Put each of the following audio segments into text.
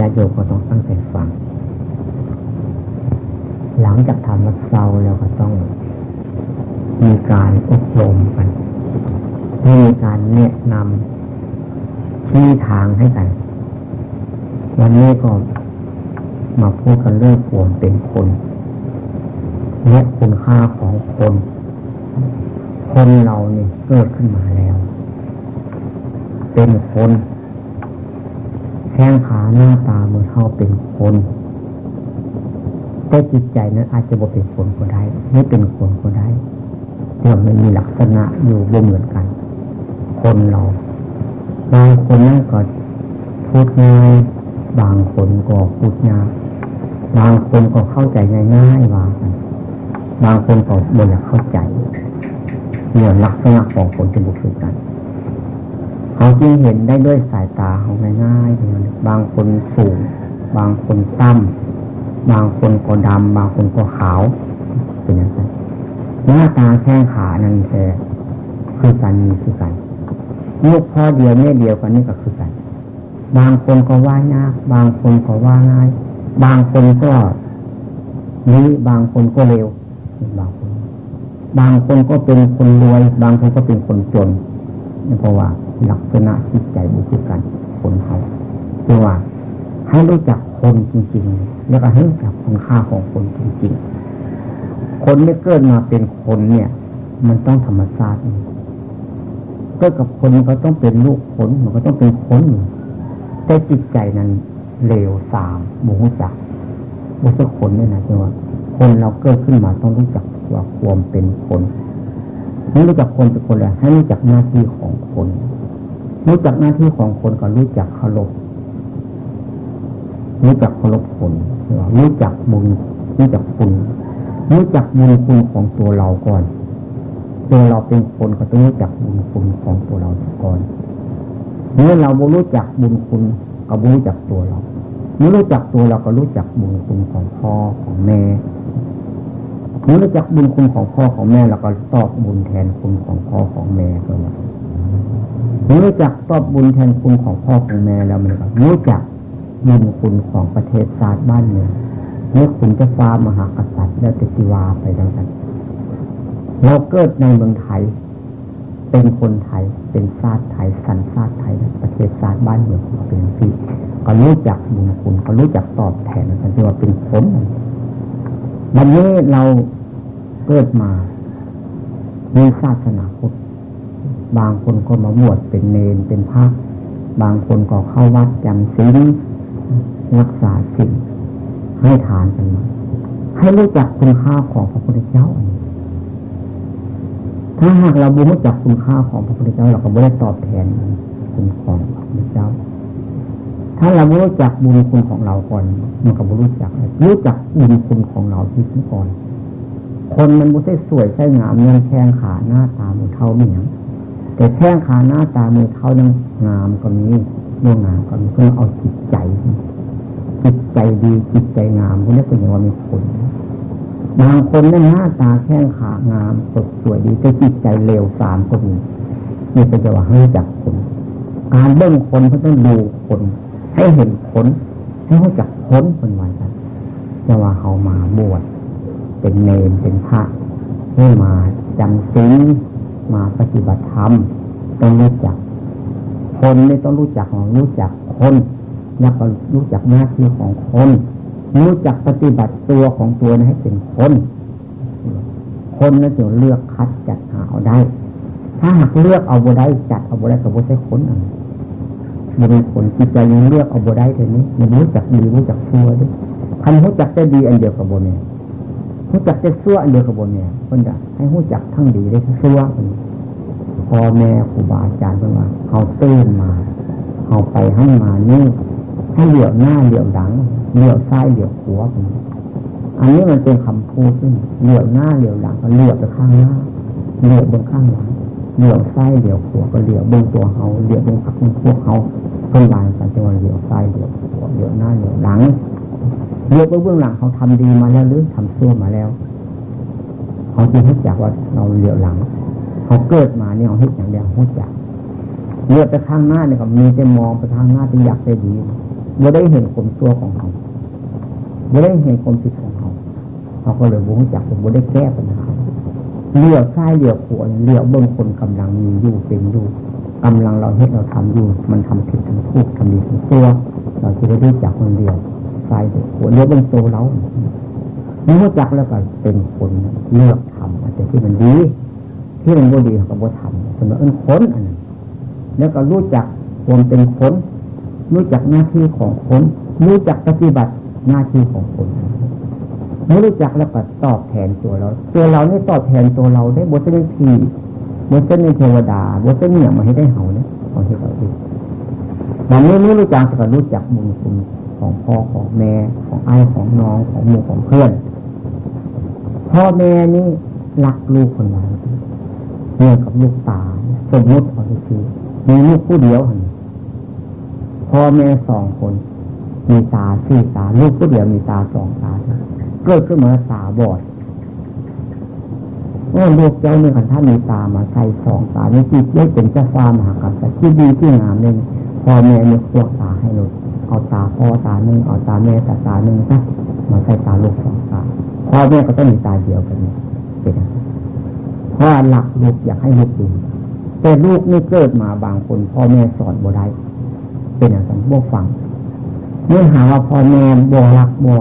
ญาโยก็ต้องตั้งใจฟัง หลังจากทำวัดเศร้าแล้วก็ต้อง มีการอบรมกัน มีการแนะนำชี้ทางให้กัน วันนี้ก็มาพูดกันเรื่องความเป็นคนและคุณค่าของคน คนเราเนี่ยเกิดขึ้นมาแล้ว เป็นคน ข้งขาหน้าตาเมือเท่าเป็นคนแต่จิตใจนั้นอาจจะบ่เป็นคนก็ได้ไม่เป็นคนก็ได้เพราะมันมีลักษณะอยู่บ่เหมือนกัน คนเราบางคนนั่นก็พูดง่ายบางคนก็พูดยากบางคนก็เข้าใจง่ายๆว่ากบางคนก็บ่อยากเข้าใจเนี่ยลักษณะของคนจะบุคือกัน เขาจึงเห็นได้ด้วยสายตาของง่ายๆบางคนสูง บางคนต่ำบางคนก็ดำบางคนก็ขาวเป็นอย่างนั้นหน้าตาแข้งขานั่นแท้คือการมีคือกันลูกพ่อเดียวแม่เดียวกันนี่ก็คือกัน บางคนก็ว่ายากบางคนก็ว่าง่าย บางคนก็นี้บางคนก็เร็ว บางคน บางคนก็เป็นคนรวย บางคนก็เป็นคนจนเพราะว่า ลักษณะจิตใจบุคกันคนเขาคือว่าให้รู้จักคนจริง ๆ แล้วก็ให้รู้จักคุณค่าของคนจริง ๆ คนที่เกิดมาเป็นคนเนี่ย มันต้องธรรมชาติเกิดกับคนก็ต้องเป็นลูกคนมันก็ต้องเป็นคนแต่จิตใจนั้นเลวสามบุญจักบุษคนเนี่ยนะคือว่า คนเราเกิดขึ้นมาต้องรู้จักว่าความเป็นคนให้รู้จักคนเป็นคนแล้วให้รู้จักหน้าที่ของคน รู้จักหน้าที่ของคนก็รู้จักเคารพรู้จักเคารพคนรู้จักบุญรู้จักคุณรู้จักบุญคุณของตัวเราก่อนตัวเราเป็นคนก็ต้องรู้จักบุญคุณของตัวเราก่อนเมื่อเราบ่รู้จักบุญคุณก็บ่รู้จักตัวเราเมื่อรู้จักตัวเราก็รู้จักบุญคุณของพ่อของแม่เมื่อรู้จักบุญคุณของพ่อของแม่เราก็ตอบบุญแทนคุณของพ่อของแม่ก็แล้วเมื่อ รู้จักตอบบุญแทนคุณของพ่อของแม่แล้วมันก็รู้จักบุญคุณของประเทศชาติบ้านเมืองเมื่อคุณจะฟ้ามหากษัตริย์แล้วติติวาไปดังนั้นเราเกิดในเมืองไทย เป็นคนไทย เป็นชาติไทย สัญชาติไทย ประเทศชาติบ้านเมืองเราเป็นที่ก็รู้จักบุญคุณก็รู้จักตอบแทนกันที่ว่าเป็นคนวันนี้เราเกิดมามีศาสนาพุทธ บางคนก็มาบวชเป็นเนนเป็นพระบางคนก็เข้าวัดจำศีลรักษาศีลให้ทานกันมาให้รู้จักคุณค่าของพระพุทธเจ้า ถ้าหากเราบูรู้จักคุณค่าของพระพุทธเจ้า เราก็ไม่ได้ตอบแทนคุณของพระพุทธเจ้า ถ้าเรารู้จักบุญคุณของเราก่อน มันก็รู้จัก รู้จักบุญคุณของเราที่ก่อน คนมันไม่ใช่สวยใช่งามเงินแข้งขาหน้าตามือเท่าไม่ยัง แต่แข้งขาหน้าตามือเท่านั้นงามก็มีม่วงงามก็มีเพื่อเอาจิตใจ จิตใจดีจิตใจงามพวกนี้เป็นอย่างว่ามีคนบางคนนั้นหน้าตาแข้งขางามสดสวยดีแต่จิตใจเลวสามก็มีนี่เป็นจะว่าให้จักคนการเบื้องคนเขาต้องดูคนให้เห็นคนให้เขาจักคนคนวันนั้นจะว่าเขามาบวชเป็นเนรเป็นพระให้มาจำศีล มาปฏิบัติธรรมต้องรู้จัก คนไม่ต้องรู้จักของรู้จักคนแล้วก็รู้จักหน้าที่ของคน รู้จักปฏิบัติตัวของตัวให้เป็นคน คนนั่นจะเลือกคัดจัดหาเอาได้ ถ้าหากเลือกเอาบุได้จัดเอาบุได้กับบุใช่คนอะมันเป็นคนจิตใจยังเลือกเอาบุได้เท่านี้มันรู้จักดีรู้จักชั่วด้วยคันรู้จักจะดีอันเดียวกับบุเนี่ยรู้จักจะชั่วอันเดียวกับบุเนี่ยคนจะให้รู้จักทั้งดีได้ทั้งชั่วคน พ่อแม่ครูบาอาจารย์เพื่อว่าเขาเตือนมาเขาไปให้มานี่ให้เหลียวหน้าเหลียวหลังเหลียวซ้ายเหลียวขวาอันนี้มันเป็นคำพูดที่เหลียวหน้าเหลียวหลังก็เหลียวไปข้างหน้าเหลียวบนข้างหลังเหลียวซ้ายเหลียวขวาก็เหลียวบนตัวเขาเหลียวบนพักบนพวกเขาเพื่อนวานกันจะว่าเหลียวซ้ายเหลียวขวาเหลียวหน้าเหลียวหลังเหลียวเบื้องหลังเขาทำดีมาแล้วหรือทำชั่วมาแล้วเขาจึงให้จักว่าเราเหลียวหลัง เขาเกิดมาเนี่ยเขาให้อย่างเดียวเขาจักเลือดไปข้างหน้าเนี่ยก็มีแต่มองไปข้างหน้าจะอยากได้ดีบ่ได้เห็นความตัวของเขาบ่ได้เห็นความผิดของเขาเขาก็เลยวุ้งจักบ่ได้แก้ปัญหาเลี้ยวซ้ายเลี้ยวขวาเลี้ยวเบื้องคนกำลังมีอยู่เป็นอยู่กำลังเราเห็นเราทำอยู่ มันทำผิดทำถูกทำดีทำตัว เราจะได้รู้จักคนเดียวซ้ายเลี้ยวขวาเลี้ยวเบื้องตัวเราเมื่อจักแล้วก็เป็นคนเลือกทำอะไรที่มันดี ที่มันบ่ดีเขาก็บ่ทำเป็นว่าเอิ้นคนอันนั้นแล้วก็รู้จักความเป็นคนรู้จักหน้าที่ของคนรู้จักปฏิบัติหน้าที่ของคนไม่รู้จักแล้วก็ตอบแทนตัวเรา ตัวเรานี่ตอบแทนตัวเราได้บทเป็นทีบทเป็นเทวดาบทเป็นเนี่ยมาให้ได้เหาเนี่ยของที่เราดูบางนี้ไม่รู้จักก็รู้จักบุญคุณของพ่อของแม่ของไอ้ของน้องของหมู่ของเพื่อน พ่อแม่นี่รักลูกคนนั้น เนี่ยกับลูกตาสมมติเอาทีมีลูกผู้เดียวพ่อแม่สองคน มีตาสี่ตา ลูกผู้เดียวมีตาสองตาเกิดขึ้นมาตาบอดว่าลูกเจ้าเนี่ยขันท่านมีตามาใส่สองตานี่จิตได้เป็นเจ้าฟ้ามหากษัตริย์ที่ดีที่งามเลยพ่อแม่มีพวตาให้ลูกเอาตาพ่อตาหนึ่งเอาตาแม่ตาตาหนึ่งซะมาใส่ตาลูกสองตาพ่อแม่ก็ต้องมีตาเดียวกันเป็น พราะหลักลูกอยากให้ลูกดีแต่ลูกนี่เกิดมาบางคนพ่อแม่สอนบ่ได้เป็นอย่างนั้นบ่ฟังเมื่อหาว่าพ่อแม่บ่รักบ่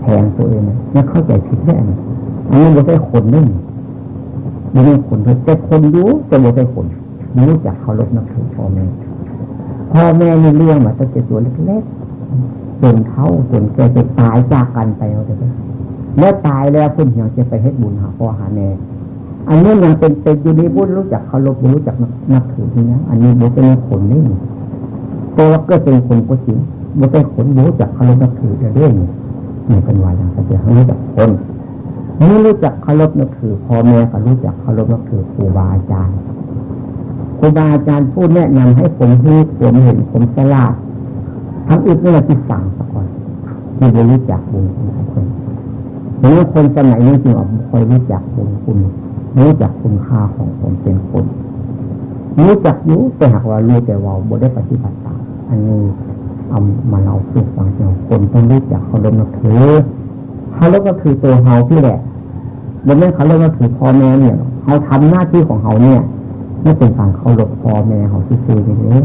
แทงตัวเองเนี่ยเข้าใจผิดแน่อันนี้บ่ใช่คนนึ่งบ่ใช่คนแต่คนรู้แต่บ่ใช่คนรู้จักเคารพนับถือพ่อแม่พ่อแม่มีเรื่องมาตั้งแต่ตัวเล็กๆจนเท่าจนแก่จะตายจากกันไปเอาแต่ แล้วตายแล้วคุณยังจะไปเฮ็ดบุญหาพ่อหาแม่อันนี้ยังเป็นเป็นอยู่ในบุญรู้จักเคารพรู้จักนับถือนี่นะอันนี้บุเป็นคนนี่ตัวก็เป็นคนก็จริงบุเป็นคนรู้จักเคารพนับถือเรื่องนี่เป็นวาอย่างจะรู้จักคนนี่รู้จักเคารพนับถือพ่อแม่ก็รู้จักเคารพนับถือครูบาอาจารย์ครูบาอาจารย์พูดแนะนำให้ผมรู้ผมเห็นผมฉลาดทำอีกนี่เราที่สั่งสักคนที่รู้จักบุญขอ งคนนี่คนสมัยนี้จริงๆอะคอยรู้จักบุญคุณรู้จักคุณค่าของผมเป็นคนรู้จักอยู่แต่หากว่ารู้แต่ว่าบ่ได้ปฏิบัติตามอันนี้เอามาเราสู่ฟังเจ้าคนต้องรู้จักเขาลงนับถือเขาลงนับถือตัวเฮาที่แหละบนนั้นเขาลงนับถือพ่อแม่เนี่ยเขาทำหน้าที่ของเขาเนี่ยไม่เป็นการเขาลบพ่อแม่เขาที่ซื้อนี่เลย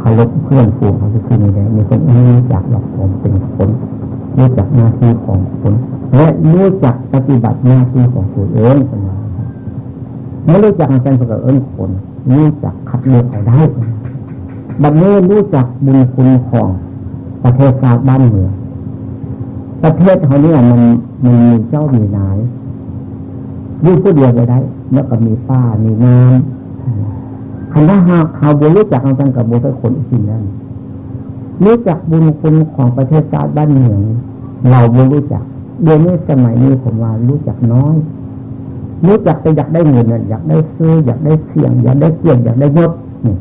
เขาลบเพื่อนฝูงเขาที่ซื้อนี่เลยมีคนรู้จักหลักผมเป็นคน รู้จักหน้าที่ของคนและรู้จักปฏิบัติหน้าที่ของตัวเองเป็นอไม่รู้จักการประกอบเอิญคนรู้จักคัดเลือกเอาได้บัดนี้รู้จักบุญคุณของประเทศชาติบ้านเมืองประเทศเขาเนี่ยมันมันมีเจ้ามีนายยู่ผู้เดียวไปได้ แล้วก็มีฟ้ามีน้ำคันถ้าหากเขาบุรู้จักกันกับบุญคนอีกทีนั้น รู้จักบุญคุณของประเทศชาติบ้านเมืองเราบุรู้จักเดี๋ยวนี้สมัยนี้ผมว่ารู้จักน้อย รู้จักแต่อยากได้เงินอยากได้ซื้ออยากได้เสียง อยากได้เกียรติอยากได้ยศนี่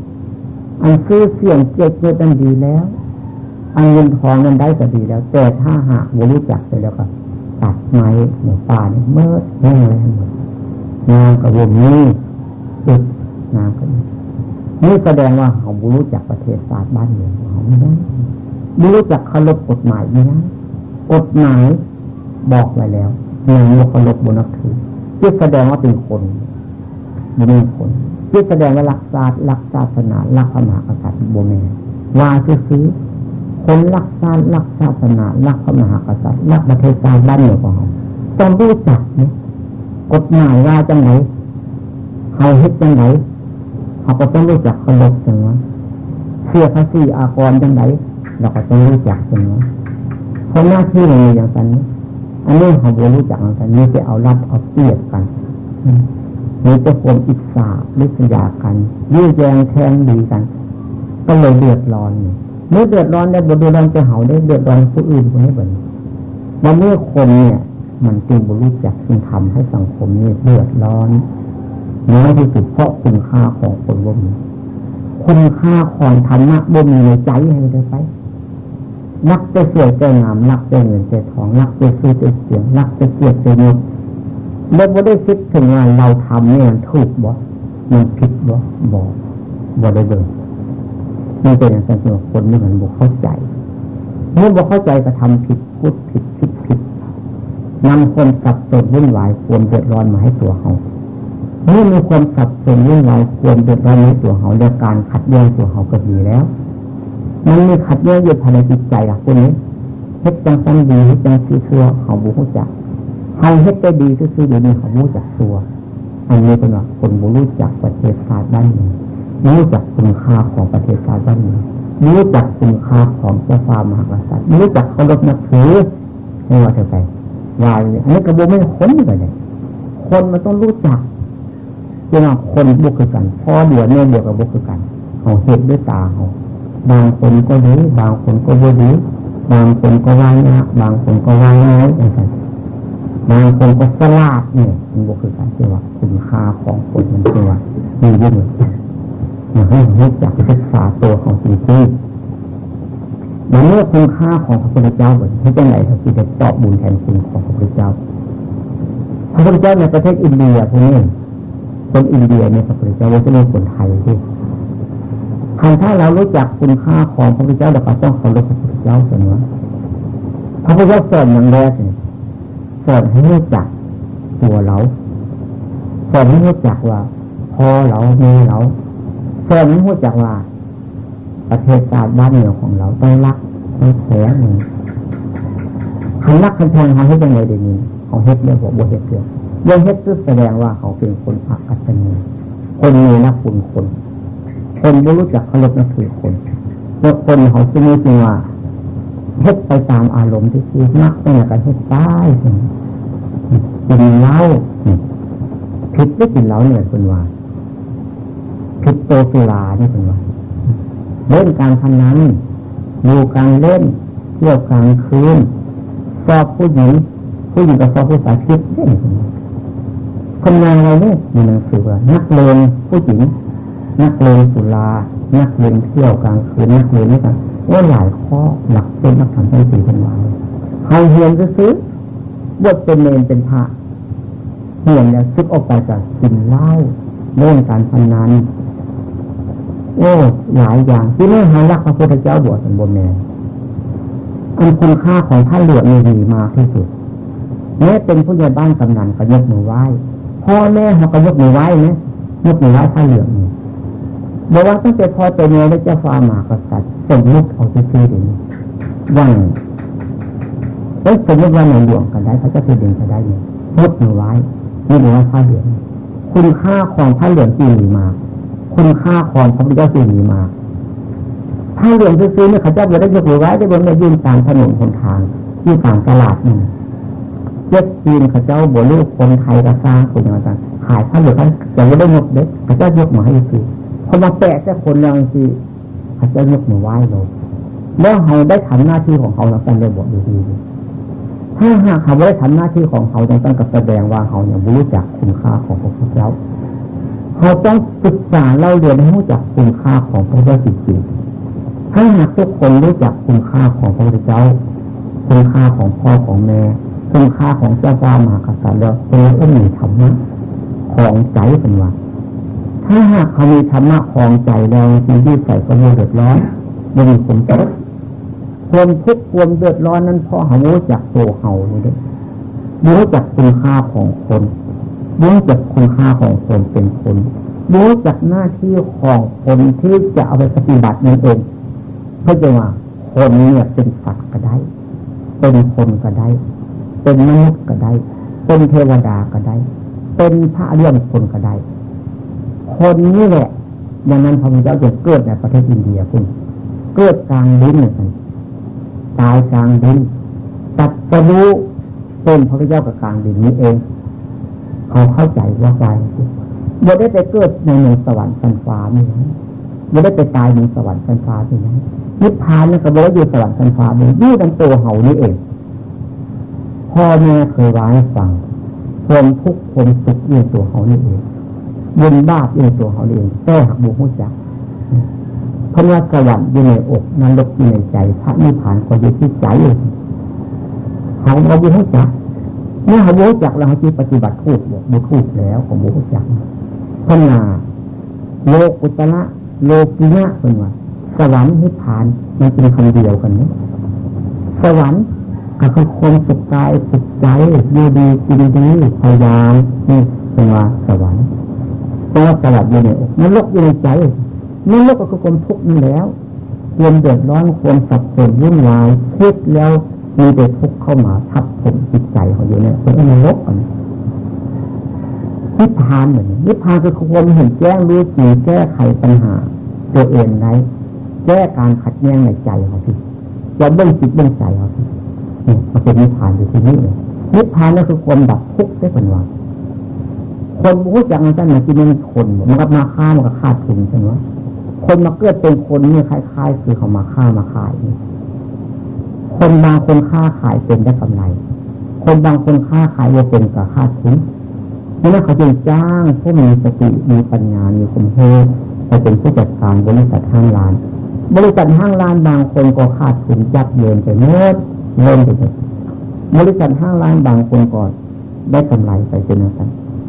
อันซื้อเสียงเกียรติยศนั้นดีแล้วอันเงินทองนั้นได้ก็ดีแล้ว แต่ถ้าหากบรู้จักไปแล้วก็ตัดไม้ในป่านี่เมื่อแห้งเลยงานกับวงนี้จุดงานกับนี่แสดงว่าเขาบรู้จักประเทศศาสตร์บ้านเมือง ไม่ได้บรู้จักเคารพกฎหมายไม่ได้กฎหมายบอกไว้แล้วยังโมเคารพบนับถือที่แสดงว่าเป็นคนบุญคนที่แสดงว่ารักษารักศาสนารักพระมหากษัตริย์โบเมว่าซื้อคนรักษารักศาสนารักพระมหากษัตริย์รักประเทศชาติบ้านเมืองของเราต้องรู้จักเนี่ยกฎหมายว่าจังไหนเขาเฮ็ดจังไหนเขาก็ต้องรู้จักเคารพจังวะ เสียภาษีอากรจังไหนเราก็ต้องรู้จักจังวะเพราะหน้าที่เราอย่างนี้อันนี้เขาบรู้จักกันนี่จะเอารับเอาเปรียบกันมีจะความอิจฉาลิษยากันยื้อแยงแทงดีกัน ก็เลยเดือดร้อนเมื่อเดือดร้อนได้บดเดือดร้อนจะเห่าได้เดือดร้อนผู้อื่นคนนี้เหมือนวันนี้คนเนี่ยมันจึงบรู้จักจึงทำให้สังคมนี้เดือดร้อนน้อยที่สุดเพราะคุณค่าของคนบ่มี คุณค่าของธรรมะบ่มีในใจให้เลยไปนักจะสวยจะงามนักจะเงินจะทองนักจะซื้อจะเสียงนักจะเกียรติจะยศเราไม่ได้คิดถึงว่าเราทำเนี่ยถูกบ่มันผิดบ่บ่บ่ได้เดินมันเป็นอย่างนั้นคนนี่มันบุกเข้าใจเมื่อบุกเข้าใจก็ทำผิดพูดผิดคิดผิดนำคนสับสนวุ่นวายควรเดือดร้อนมาให้ตัวเขา เมื่อมีความสับสนวุ่นวาควรเดือดร้อนให้ตัวเขาเรื่องการขัดแย้งตัวเขาก็ดีแล้ว มันมีขัดแย้งอยู่ภายในจิตใจล่ะคนนี้เฮ็ดจังสันดีเฮ็ดจังซีซัวเขาบุกจักเขาเฮ็ดได้ดีก็คือเดี๋ยวนี้เขาบูจักตัวอันนี้เป็นว่าคนบูรู้จักประเทศชาติบ้านเมืองรู้จักคุณค่าของประเทศชาติบ้านเมืองรู้จักคุณค่าของเจ้าฟ้ามหากษัตริย์รู้จักเคารพนับถือไม่ว่าเธอไปวายอันนี้กระบวนไม่คนเลยคนมันต้องรู้จัก เจ้าคนบุกคือกันพ่อเดียวเนี่ยเดียวกับบุกคือกันเขาเห็นด้วยตาเขาบางคนก็ดีบางคนก็บ่ดีบางคนก็ว่ายนะบางคนก็ว่ายน้อยอย่างไรบางคนก็สลาดเนี่ยมันบุกคือกันที่ว่าคุณค่าของคนมันคือว่ามีเยอะอยากให้รู้จักศึกษาตัวของจริงๆมันเมื่อคุณค่าของพระพุทธเจ้าแบบที่จะไหนเขาจะตอบบุญแทนคุณของพระพุทธเจ้าพระพุทธเจ้าในประเทศอินเดียพวกนี้ คนอินเดียเนี่ยพระพุทธเจ้าว่าจะเป็นคนไทยที่คันถ้าเรารู้จักคุณค่าของพระพุทธเจ้าเราก็ต้องเคารพพระพุทธเจ้าเสมอพระพุทธเจ้าสอนอย่างแรกเนี่ยสอนให้รู้จักตัวเราสอนให้รู้จักว่าพ่อเราแม่เราสอนให้รู้จักว่า ประเทศชาติบ้านเมืองของเราต้องรักต้องแข็งคันรักคันแทงเขาให้ยังไงเดี๋ยวนี้เขาเฮ็ดเรื่องหัวบวเฮ็ดเรื่อง เรื่องเฮ็ดแสดงว่าเขาเป็นคนอักตันยูคนมีนักคุณคนคนไม่รู้จักเคารพนับถือคนเมื่อคนเขาจะมีจริงว่าเฮ็ดไปตามอารมณ์ที่คิดนักเป็นอะไรเฮ็ดตายกินเหล้าผิดไม่กินเหล้าเนี่ยคุณว่าผิดโตสุราเนี่ยคุณว่าเล่นการพนันอยู่กลางเล่นเที่ยวกลางคืนสอบผู้หญิงผู้หญิงกับสอบผู้ชายผิดเล่น คนงานอะไรเนี่ยมีหนังสือว่านักเลงผู้หญิง นักเลงสุรานักเลงเที่ยวกลางคืนนักเลงนี่กันว่าหลายข้อหลักเป็นนักธรรมเป็นสี่เป็นวายเขาเฮียนซื้อบวชเป็นเนรเป็นพระเฮียนแล้วซึกออกไปจากกินเหล้าเล่นการพนันโอ้หลายอย่างที่ไม่หารักพระพุทธเจ้าบวชเป็นบนแมนอันคุณค่าของท่านเหลือมีดีมากที่สุดแม้เป็นผู้ใหญ่บ้านกำนันก็ยกมือไหว้ พ่อแม่เขาก็ยกมือไหว้นะยกมือไหว้ท่าเหลือนี่บอกว่าตั้งแต่พอตัวเมียได้เจ้าฟ้ามากษัตริย์สมมติเอาซื่อๆเดี๋ยวนี้ว่างเอ้สมมติว่าในหลวงกันได้เขาจะคือเดินกันได้เนี่ยยกมือไหว้นี่มือไหว้ผ้าเหลืองคุณค่าของผ้าเหลืองที่มีมา คุณค่าของพระพุทธเจ้าที่มีมาผ้าเหลืองซื้อเนี่ยเขาจะจะได้ยกมือไหว้ได้บนในยืนตามถนนคนทางยืนตามตลาดนี่ เจ็ดจีนเขาเจ้าบลูกคนไทยกระซ่าคนอย่างนั้นขายผ้าเหลืองเขาจะได้ยกเด็กเขาเจะยกมาให้ซื้อพอมาแปะแต่คนเราที่เขาเจะยกมือไหว้เราแล้วเขาได้ทำหน้าที่ของเขาแล้วกันเลยบอกดีๆถ้าหากเขาได้ทำหน้าที่ของเขาต้องต้งกับแสดงว่าเขาเนี่ยรู้จักคุณค่าของพระพุทธเจ้าเขาต้องศึกษาเล่าเรียนให้รู้จักคุณค่าของพระพุทธเจ้าจริงๆถ้าหากทุกคนรู้จักคุณค่าของพระพุทธเจ้า คุณค่าของพ่อของแม่ คุณค่าของเจ้าฟ้ามหากษัตริย์แล้วคนก็มีธรรมะของใจเป็นว่าถ้าหากเขามีธรรมะคลองใจแล้วชีวิตใส่ก็ไม่เดือดร้อนไม่มีผลกระทบความทุกข์ความเดือดร้อนนั้นเพราะเขารู้จักตัวเขานี่เด้รู้จักคุณค่าของคนรู้จักคุณค่าของคนเป็นคนรู้จักหน้าที่ของคนที่จะเอาไปปฏิบัตินั่นเองเพื่อจะว่าคนเนี่ยเป็นสัตว์ก็ได้ เป็นคนก็ได้ เป็นมนุษย์ก็ได้ เป็นเทวดาก็ได้ เป็นพระเรื่องคนก็ได้ คนนี้แหละดังนั้นพระพุทธเจ้าจะเกิดในประเทศอินเดียคุณเกิดกลางดินเหมือนกันตายกลางดินตัดสรู้ต้นพระพุทธเจ้ากับกลางดินนี้เองเขาเข้าใจว่าไปบ่ได้ไปเกิดในเมืองสวรรค์สันฟ้าไม่ใช่บ่ได้ไปตายในสวรรค์สันฟ้าไม่ใช่นิพพานนี่ก็บอกว่าอยู่สวรรค์สันฟ้าไม่ยู่ในตัวเฮานี่เอง พ่อแม่เคยว่าให้ฟังความทุกข์ความสุขอยู่ตัวเฮานี่เองบุญบาปอยู่ในตัวเขาเองแต่หักบุญหุจักพระว่าสวรรค์อยู่ในอกนรกอยู่ในใจ พระนิพพานก็อยู่ที่ใจเขาเราบุหุจักเมื่อเขาบุหุจักแล้วเขาที่ปฏิบัติถูกบอกบุถูกแล้วของบุญหุจักพนาโลกุตละโลกิยะเป็นว่าสวรรค์นิพพานมันเป็นคำเดียวกันนะสวรรค์ ก็คือคนสุขกายสุขใจดีดีกินดีพยายามนี่เป็นว่าสวรรค์ตัวสวัสดิ์อยู่ในอกนรกอยู่ในใจมนรกก็คือความทุกข์นั่นแล้วความเดือดร้อนความสับสนวุ่นวายคิดแล้วมีแต่ทุกข์เข้ามาทับถมจิตใจของอยู่เนี่ยเป็นนรกกันนิพพานเหมือนนิพพานคือความเห็นแจ้งรู้จริงแก้ไขปัญหา ตัวเองได้แก้การขัดแย้งในใจเขาที่เราเบื้องจิตเบื้องใจเขาที่ นี่มันเป็นนิพพานอยู่ที่นี่เลยนิพพานนั่นคือความดับทุกข์ได้เป็นว่าคนรู้จักมันจะมากินมันคนมันก็มาฆ่ามันก็ฆ่าทุนใช่ไหมคนมาเกิดเป็นคนนี่คล้ายๆ คือเขามาฆ่ามาขาย คนบางคนค้าขายเป็นได้กำไร คนบางคนค้าขายว่าเป็นกับค่าทุนนั่นเขาจึงจ้างผู้มีสติมีปัญญา มีคุณเทศไปเป็นผู้จัดการบริษัทห้างร้าน บริษัทห้างร้านบางคนก็ขาดทุนยับเยินไปเมื่อ เงินไปหมดบริษัทห้างร้านบางคนก็ได้กำไรไปเป็นอะไร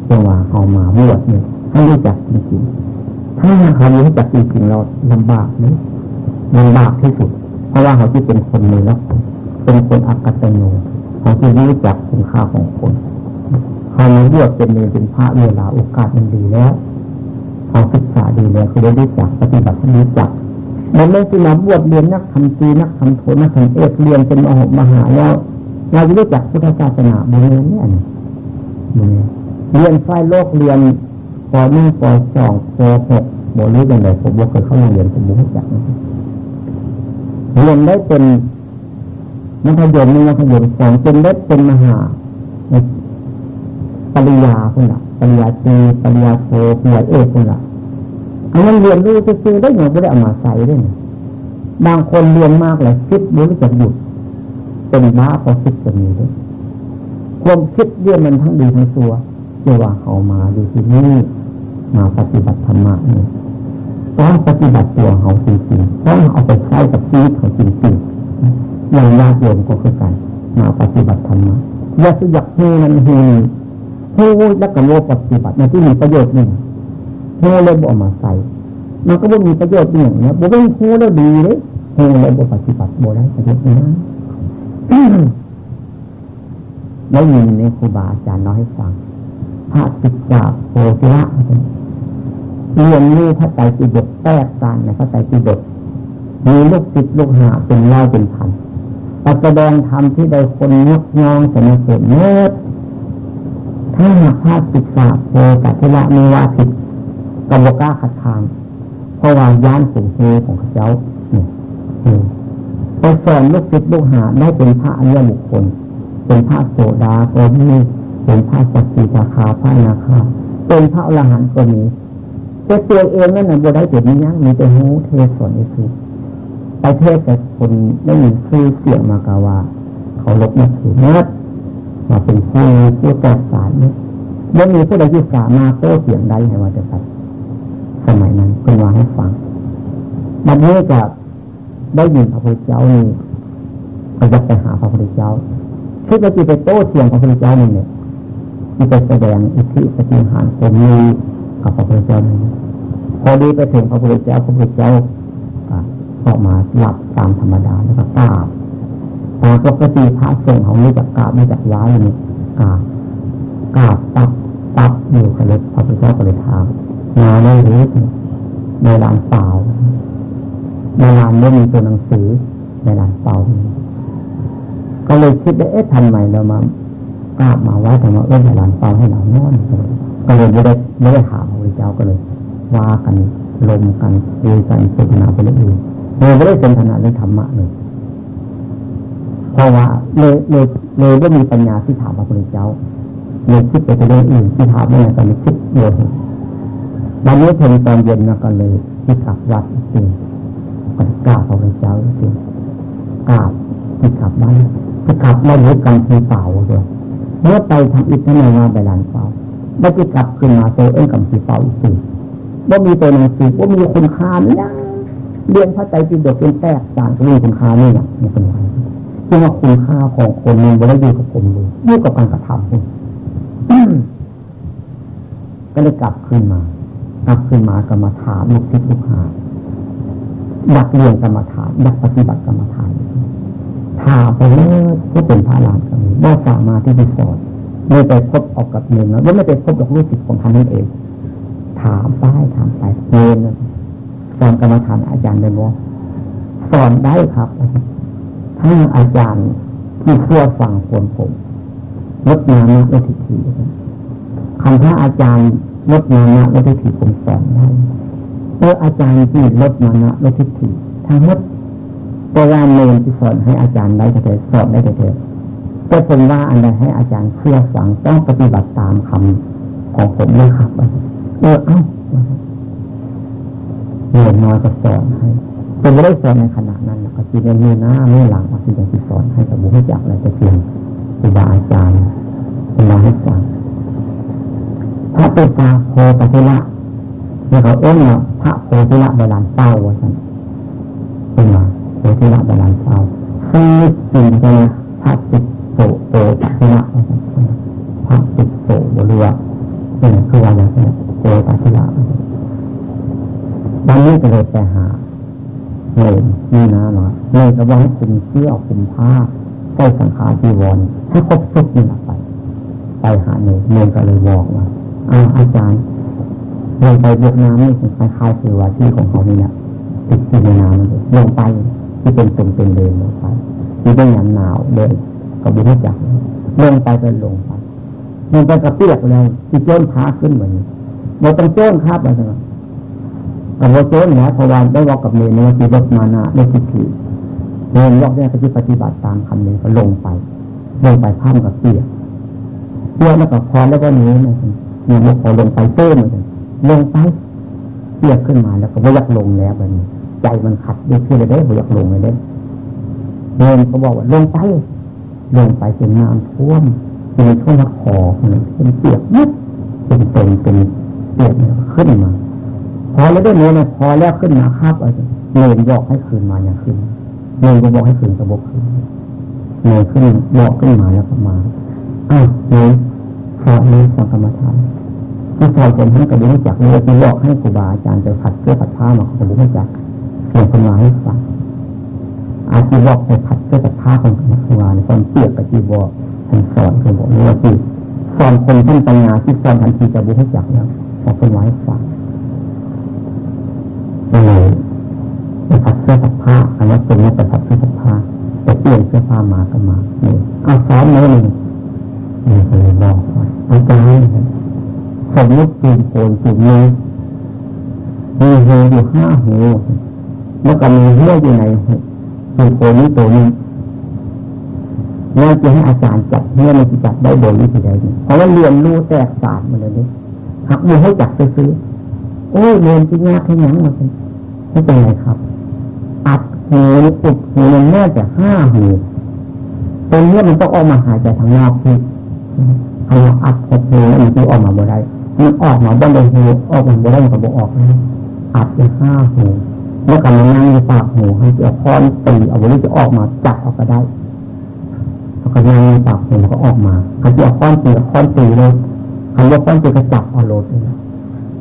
เพราะว่าเอามาบวชเนี่ยให้รู้จักจริงๆถ้าเขารู้จักจริงๆเราลำบากไหมลำบากที่สุด เพราะว่าเขาที่เป็นคนมือแล้วเป็นคนอักตันยูเขาที่รู้จักคุณค่าของคนเขาเลือกเป็นเนรเป็นพระเวลาโอกาสมันดีแล้วเขาศึกษาดีแล้วคือได้รู้จักปฏิบัติรู้จัก มันไม่ใช่มาบวชเรียนนักทำจีนักทำโทนักทำเอกเรียนเป็นมหมหาแล้วเราจะรู้จักพุทธศาสนาบุญเนี่ยเรียนฝ่ายโลกเรียนปหนึ่งปสองปหกโมนี้ยังไงผมบอกเคยเข้าเรียนผมรู้จักเรียนได้เป็นมัธยมนี่มัธยมสองจนได้เป็นมหาปริยาคุณละปริยาตีปริยาโทปริยาเอกคุณละ อันนั้นเรียนรู้ซื้อได้ยังไม่ได้เอามาใส่ได้บางคนเรียนมากเลยคิดรู้จะหยุดเป็นบ้าพอคิดจะมีด้วยความคิดเรื่องมันทั้งดีทั้งตัวเรียกว่าเอามาดูที่นี่มาปฏิบัติธรรมะนี่ต้องปฏิบัติตัวเขาจริงๆต้องเอาไปใช้กับชีวิตเขาจริงๆอย่างญาติโยมก็คือกันมาปฏิบัติธรรมะอย่าสยักเฮนั้นเฮฮู้แล้วก็โลปฏิบัติมันที่มีประโยชน์นี่ ฮู้เลยบอกมาใส่ มันก็บ่มีประโยชน์อย่างเนี้ยบ่เป็นฮู้แล้วดีเลยฮู้เลยบ่ปฏิบัติบ่ได้ประโยชน์นะได้ยินในครูบาอาจารย์น้อยฟังพระสิกาโพธิละเรียนรู้พระไตรปิฎกแตกต่างในพระไตรปิฎกมีลูกศิษย์ลูกหาเป็นเล่าเป็นพันแสดงธรรมที่ได้คนยกย่องสนับสนุนเมื่อถ้าหากพระศึกษาโพกัตละมีว่าผิด กบก้าขัดทางเพราะว่าย่านสูงเฮของข้าเจ้าไปสอนลูกศิษย์ลูกหาได้เป็นพระอริยบุคคล เป็นพระโสดาก็มีเป็นพระสกิทาคาพระนาคาเป็นพระอรหันต์ก็มีแต่ตัวเองนั่นน่ะบ่ได้เป็นยังมีแต่หูเทศสอนไอ้คือไปเทศแต่คนได้ยินชื่อเสียงมากาว่า เขาลบนับถือเมื่อมาเป็นผู้ผู้แตกสารนี่ไม่มีผู้ใดที่สามารถโต้เสียงได้ให้ว่าจะไป สมัยนั้นเป็นวาให้ฟังมันนี้จะได้ยินพระพุทธเจ้านี่ก็จะไปหาพระพุทธเจ้าคิดว่าจะไปโต้เสียงพระพุทธเจ้านี่เนี่ยที่ไปแสดงอิทธิปฏิหารผมมีกับพระพุทธเจ้านี่พอดีไปถึงพระพุทธเจ้าพระพุทธเจ้าก็มาหลับตามธรรมดาแล้วก็กราบตามปกติพระสงฆ์เขาไม่จักราบไม่จักย้ายนี่กราบกราบตับตับอยู่กันเลยพระพุทธเจ้าก็เลยถาม มาไม่รู้ในลานเปล่าในลานไม่มีตัวหนังสือในลานเปล่าก็เลยคิดได้เอ๊ะทำไมเรามากราบมาไว้ทำไมเอื้อในลานเปล่าให้เรานอนก็เลยไม่ได้ไม่ได้ถาพระเจ้าก็เลยว่ากันลมกันคุยกันสนทนาไปเรื่อยๆเลยไม่ได้สนทนาเรื่องธรรมะเลยเพราะว่าเลยเลยเลยก็มีปัญญาที่ถามพระพุทธเจ้าเลยคิดไปเรื่องอื่นที่ถามไม่ได้ก็เลยคิดเดียว วันนี้ถึงตอนเย็นนะก็เลยที่กลับวัดจริงก็กราบพระเจ้าจริงกราบที่กลับบ้านที่กลับไม่รู้กันที่เปล่าเลยเมื่อไปทำอิทธินาไปหลานเปล่าได้ที่กลับขึ้นมาโตเอ็นกับที่เปล่าอีกทีว่ามีตัวหนังสือว่ามีคุณค่าเนี่ยเรียนพระใจจิตดกเป็นแตกต่างก็มีคุณค่านี่นะมีคุณค่าคือว่าคุณค่าของคนมันไม่ได้อยู่กับผมเลยอยู่กับการกระทำก็เลยกลับขึ้นมา กลับขึ้นมาก็มาถามลูกทิศลูกหาดักเรียนกรรมฐานดักปฏิบัติกรรมฐานถามไปเมื่อผู้เป็นพระรามก็มีว่าสามารถที่จะสอนไม่ไปพบออกกับเงินแล้วไม่ไปพบกับลูกศิษย์ของท่านนั่นเอง ถามไปถามไปเงินสอนกรรมฐานอาจารย์เลยว่าสอนได้ครับถ้าอาจารย์ที่ทั่วฟังควรผมลดน้ำลดทิฏฐิคำถ้าอาจารย์ ลดน้ำลดทิฏฐิผมสอนได้เมื่ออาจารย์ที่ลดมานะลดทิฏฐิทั้งหมดแต่ว่าเนที่สอนให้อาจารย์ได้แต่สอนได้แต่แต่ผมว่าอันใดให้อาจารย์เชื่อฟังต้องปฏิบัติตามคำของผมนะครับเออเอ้าเรียนน้อยก็สอนให้เป็นไม่ได้สอนในขณะนั้นก็จีเนมือหน้ามือหลังก็จีเป็นที่สอนให้กับบุคคลจากอะไรจะเพียงครูบาอาจารย์เป็นมาให้ฟัง พระเตตาโพปฏิละเนี่เขาเอื้อพระโพธิละบาลานเต้าว่าสันเป็นมาโพธิละบาลานเต้าคือสิ่งที่พระจิโตโตปัจละพระจิตโตบริวนี่คือว่าอย่างนี้โตปัจละวันนี้ก็เลยไปหาเงินนี่นะเนาะเงินก็บอกให้คุมเสื้อคุมผ้าใส่สังขารจีวรให้ครบชุดนี่แหละไปไปหาเงินเงินก็เลยบอกว่า อาอาจารย์ลงไปบวกน้ำนี่คล้ายๆคือว่าที่ของเขานี่แหละติดที่ในน้ำลงไปที่เป็นเป็นเป็นเลนลงไปที่เป็นหนาวหนาวเดินก็บุญจักลงไปก็ลงไปลงไปกระเปียกเลยที่โจนพาขึ้นเหมือนเราต้องโจนครับอะไรต่างกับเราโจนนี่ยพอวันได้บอกกับเมนว่าที่รถมานะในทิฏฐิเดินยอกแยกที่ปฏิบัติตามคำนี้ก็ลงไปลงไปข้ามกับเปียกเปียกแล้วก็พอแล้วก็นี้นะ เนี่ยพอลงไปเต้มันลงไปเปียกขึ้นมาแล้วก็ไม่อยากลงแล้วมันใจมันขัดด้วยเพื่อได้ไม่อยากลงเลยเด้เดินเขาบอกว่าลงไป ลงไปเป็นน้ำท่วมเป็นช่วงคอเป็นเปียกนิดเป็นเป็นเป็นเปียกขึ้นมาพอแล้วได้เนื้อพอแล้วขึ้นมาครับเนยบอกให้คืนมาอย่างขึ้นเนยก็บอกให้คืนกระบอกขึ้นเนยขึ้นบอกขึ้นมาแล้วก็มาอ้าวเน ยขอเนยฟังกรรมฐานที่ชายคนท่านกระดูกจักเลยที่บอกให้ครูบาอาจารย์จะผัดเสื้อผัดผ้ามาเขากระดูกจักเขียนคนมาให้ฟังอาจีบอกไปผัดเสื้อผัดผ้าของนักวานตอนเปียกกับจีบอกท่านสอนคือบอกว่าจีสอนคนท่านปัญญาที่สอนทันทีจะบุให้จักแล้วบอกคนมาให้ฟังเลยไปผัดเสื้อผัดผ้าอันนั้นเป็นนักผัดเสื้อผัดผ้าไปเปลี่ยนเสื้อผ้ามาก็มาเนี่ยเอาซ้อมเลยนี่ง ก็เลยบอกว่าอาจารย์สมมติเปีนโคนปีนมือมีหูอยู่ห้าหูแล้วก็มีเหี้ยอยู่ในปีนโคนนี้ตัวนี้เราจะให้อาจารย์จับเหี้ยในจับได้โดยวิธีใดเพราะว่าเรียนรู้แตกศาสตร์มาเลยนี่หักมือให้จับซื้อโอ้ยเรียนจริงยากแค่ยังมาเป็นไม่เป็นไรครับอัดหูอุดหูแน่จะห้าหูตรงนี้มันต้องออกมาหายใจทางนอกที่ เอาอัดหกหูแล้วมันจะออกมาบ่ได้มันออกมาบ้านใดหูออกมาบ่ได้มันก็บอกออกนะอัดไปห้าหูแล้วก็มานั่งในปากหูให้เจ้าค้อนตีเอาไว้จะออกมาจับออกก็ได้แล้วก็นั่งในปากหูก็ออกมาเขาจะเอาค้อนตีค้อนตีเลยคำว่าค้อนตีก็จับเอาโลดเลย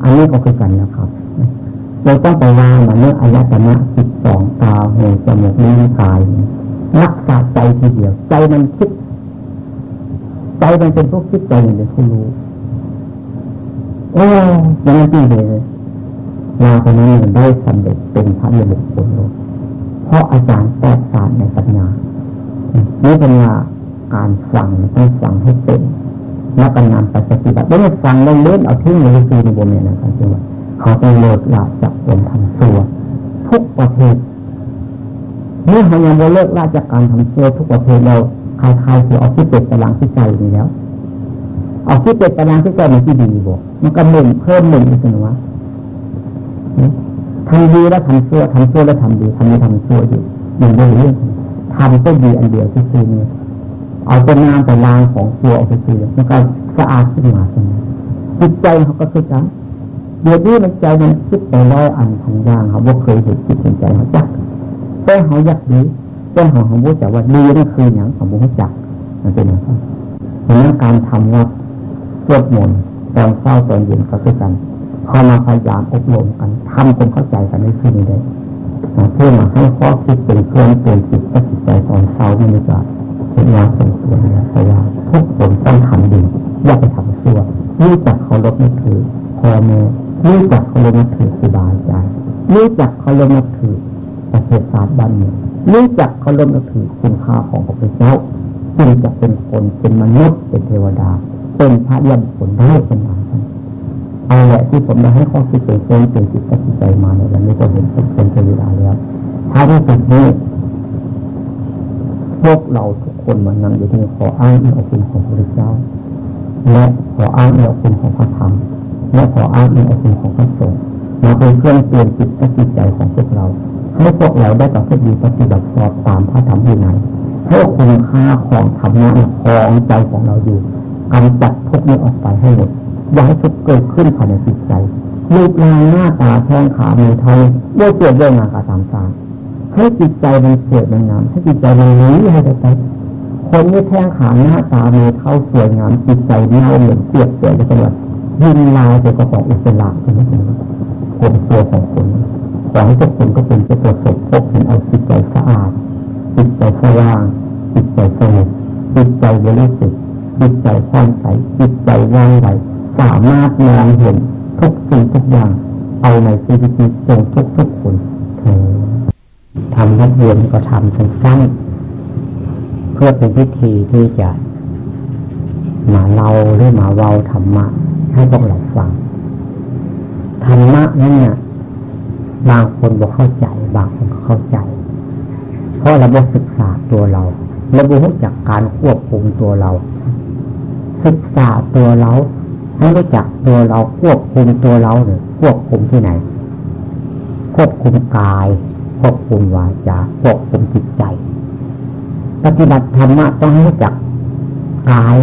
อันนี้ก็คือกันนะครับเราต้องไปวางมันเนื้ออายตนะสิบสองตาหูจมูกนิ้วกายรักษาใจทีเดียว ใจมันคิด ใจมันเป็นผู้คิดใจมันเป็นผู้รู้โอ้ยังไม่จริงเลยเราคนนั้มันได้สำเร็จเป็นพระเยบุคคลเลยเพราะอาจารย์แตกสารในปัญญานี่เป็นว่าการฟังต้องฟังให้เป็นแล้วก็นำไปปฏิบัติไม่ได้ฟังเล่นๆเอาทิ้งเลยคือในบนเนี่ยนะครับคือว่าเขาต้องเลิกละจากคนทำชั่วทุกประเภทเมื่อเขายังโมเลิกละจากการทำชั่วทุกประเภทเรา คลายๆคือเอาที่เป็ดตารางที่ใจนี่แล้วเอาที่เป็ดตารางที่ใจมันที่ดีบอกมันก็หมุนเพิ่มหมุนอีกนวะทำดีแล้วทำชั่วทำชั่วแล้วทำดีทำดีทำชั่วอยู่อย่งเรื่องทำก็ดีอันเดียวที่คือเนี่ยเอาแต่น้ำแต่ลางของตัวออกไปคือมันก็สะอาดขึ้นมาใช่ไหมจิตใจเขาก็คือกันเดี๋ยวนี้มันใจมันคิดไปร้อยอันทันยางเขาบอกเคยเห็นจิตใจเขาจักแต่เขาอยากดี ต่เขาเขาบอกแต่ว่าดีนั่นคืออย่างเขาบอกจักมันเป็นอย่างนั้นเพราะนั้นการทำวัดสวดมนต์ตอนเช้าตอนเย็นก็คือกันพอมาพยายามอบรมกันทำคนเข้าใจกันในคืนนี้ได้เพื่อมาให้ข้อคิดเป็นเครื่องเปลี่ยนจิตและจิตใจตอนเช้าไม่ได้จะเป็นงานสมควรนะเพราะว่าทุกคนต้องทำดีอย่าไปทำชั่วรู้จักเคารพนับถือพ่อแม่รู้จักเคารพนับถือครูบาอาจารย์รู้จักเคารพนับถือประเทศศาตร์บ้านเมือง รู้จักเคารพนับถือคุณค่าของพระพุทธเจ้าจึงจะเป็นคนเป็นมนุษย์เป็นเทวดา เป็นพระยันผลได้เป็นมาเอาแหละที่ผมได้ให้ข้อคิดเป็นเเป็นจิตตัดใจมาในวันนี้ก็เห็นเป็นเป็นเวลาแล้วถ้าที่สุดนี้พวกเราทุกคนมานั่งอยู่ที่ขออ้างเอิงคุณของพระเจ้า และขออ้างเอิงคุณของพระธรรมและขออ้างเอิงคุณของพระสงฆ์มาเป็นเครื่องเตือนจิตและจิตใจของพวกเรา ให้พวกเราได้ต่อพดีปฏิบัติสอบตามพระธรรมอยู่ไหนให้คุณค่าของธรรมะของใจของเราอยู่กำจัดทุกนี้ออกไปให้หมดอย่าให้ทุกเกิดขึ้นภายในจิตใจรูปร่างหน้าตาแข้งขามือเท้าเรื่องเกิดเรื่องานกาตามสาให้จิตใจมันสวยมันงามให้จิตใจมันนี้ให้ไปคนไม่แท่งขาหน้าตามือเท้าสวยงามจิตใจเน่าเหมือนเปียกเสียในจังหวัดยินลายเป็นกระป๋องอิสระเป็นไม่เป็นคนตัวของคน ขอให้ทุกคนก็เป็นจะตรวจสบพบเห็นเอาจิตใจสะอาดจิตใจสว่างจิตใจสงบจิตใจบริสุทธิ์จิตใจคล่อนใสจิตใจว่างไหวสามารถมองเห็นทุกสิ่งทุกอย่างเอาในชีวิตนี้จงทุกทุกคนเธอทำนักเรียนก็ทำสั้นๆเพื่อเป็นพิธีที่จะมาเล่าหรือมาเว้าธรรมะให้พวกเราฟังธรรมะนั่นเนี่ย บางคนบอกเข้าใจ บางคนเข้าใจ เพราะเราบอกศึกษาตัวเราเราบอกจากการควบคุมตัวเรา ศึกษาตัวเรา ให้รู้จักตัวเราควบคุมตัวเราหรือควบคุมที่ไหน ควบคุมกาย ควบคุมวาจาควบคุมจิตใจ ปฏิบัติธรรมะต้องรู้จักกาย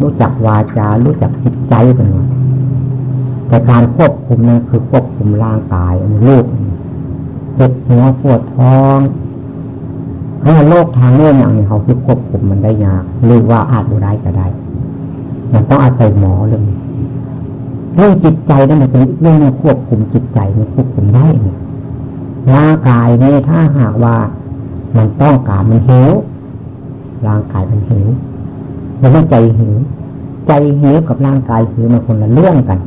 รู้จักวาจา รู้จักจิตใจเป็นไง แต่การควบคุมนั้นคือควบคุมร่างกายอันรูปเจ็บหัวปวดท้องถ้าโรคทางเรื่องอย่างนี้เขาคือควบคุมมันได้ยากหรือว่าอาจดูได้ก็ได้ มันต้องอาศัยหมอเรื่องเรื่องจิตใจนั่นมันเป็นเรื่องควบคุมจิตใจมันควบคุมได้เนี่ยร่างกายนี่ถ้าหากว่ามันต้องการมันหิวร่างกายมันหิวมันไม่ใจหิวใจหิวกับร่างกายหิวมันคนละเรื่องกัน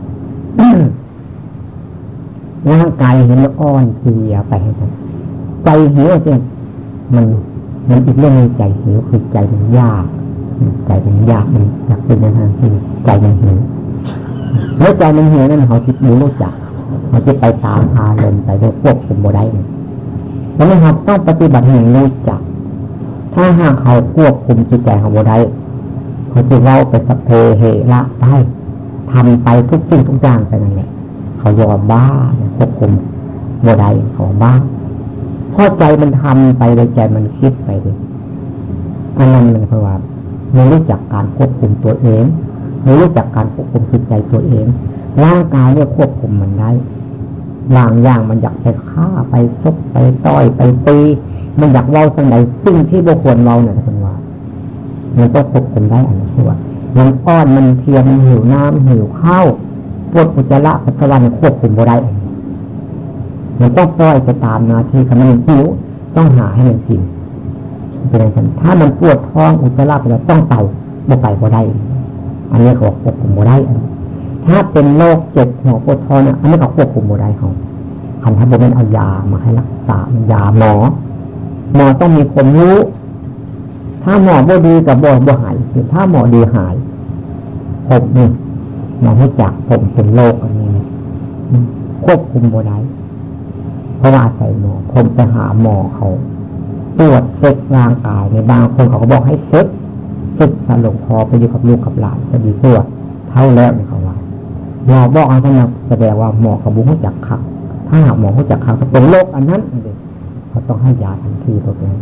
ร่างกายเห็นแล้วอ่อนเพลียไปให้ใจหิวจริงมันมันอีกเรื่องนึงใจหิวคือใจมันยากใจมันยากมันอยากเป็นทางที่ใจมันหิวเมื่อใจมันหิวนั่นเขาคิดรู้จักเขาจะไปตามอารมณ์ไปโดยควบคุมบ่ได้เนี่ยแล้วนะครับต้องปฏิบัติให้รู้จัก ถ้าหากเขาควบคุมจิตใจเขาบ่ได้เขาจะเล่าไปสเพเหระได้ ทำไปทุกสิ่งทุกอย่างไปนั่นแหละเขายอมบ้าควบคุมบ่ได้เขาบ้าเพราะใจมันทำไปเลยใจมันคิดไปเลยอันนั้นมันเพราะว่าไม่รู้จักการควบคุมตัวเองไม่รู้จักการควบคุมจิตใจตัวเองร่างกายเนี่ยควบคุมมันได้บางอย่างมันอยากไปฆ่าไปซกไปต้อยไปตีมันอยากเล่าสังไหนสิ่งที่บุควรเล่าเนี่ยท่านว่ามันก็ควบคุมได้อันนี้ว่า มันอ้อนมันเทียมหิวน้ำหิวข้าวปวดอุจจาระปัสสาวะควบคุมบ่ได้มันต้องปล่อยไปตามนาทีคำมันหิวต้องหาให้มันกินเป็นอย่างนั้นถ้ามันปวดท้องอุจจาระไปแล้วต้องไปบ่ไปบ่ได้ อันนี้เขาควบคุมบ่ได้ ถ้าเป็นโรคเจ็บหัวปวดท้องเนี่ยอันนี้เขาควบคุมบ่ได้เขาคันถ้าบ่เป็นเอายามาให้รักษายาหมอหมอต้องมีความรู้ ถ้าหมอบ่ดีกับบ่บ่หายถ้าหมอดีหาย ผมนี่มอให้จักผมเป็นโรคอันนี้ควบคุมบ่ได้เพราะว่าใส่หมอผมไปหาหมอเขาตรวจเช็คร่างกายในบางคนเขาก็บอกให้เช็คเช็คสลงคอไปอยู่กับลูกกับหลานจะดีตรวจเท่าแล้วเนี่ยเขาว่าหมอบอกอันนั้นแสดงว่าหมอกระบุหัวจักขับถ้าหากหมอหัวจักขับก็เป็นโรคอันนั้นเลยเขาต้องให้ยาทันทีตัวเอง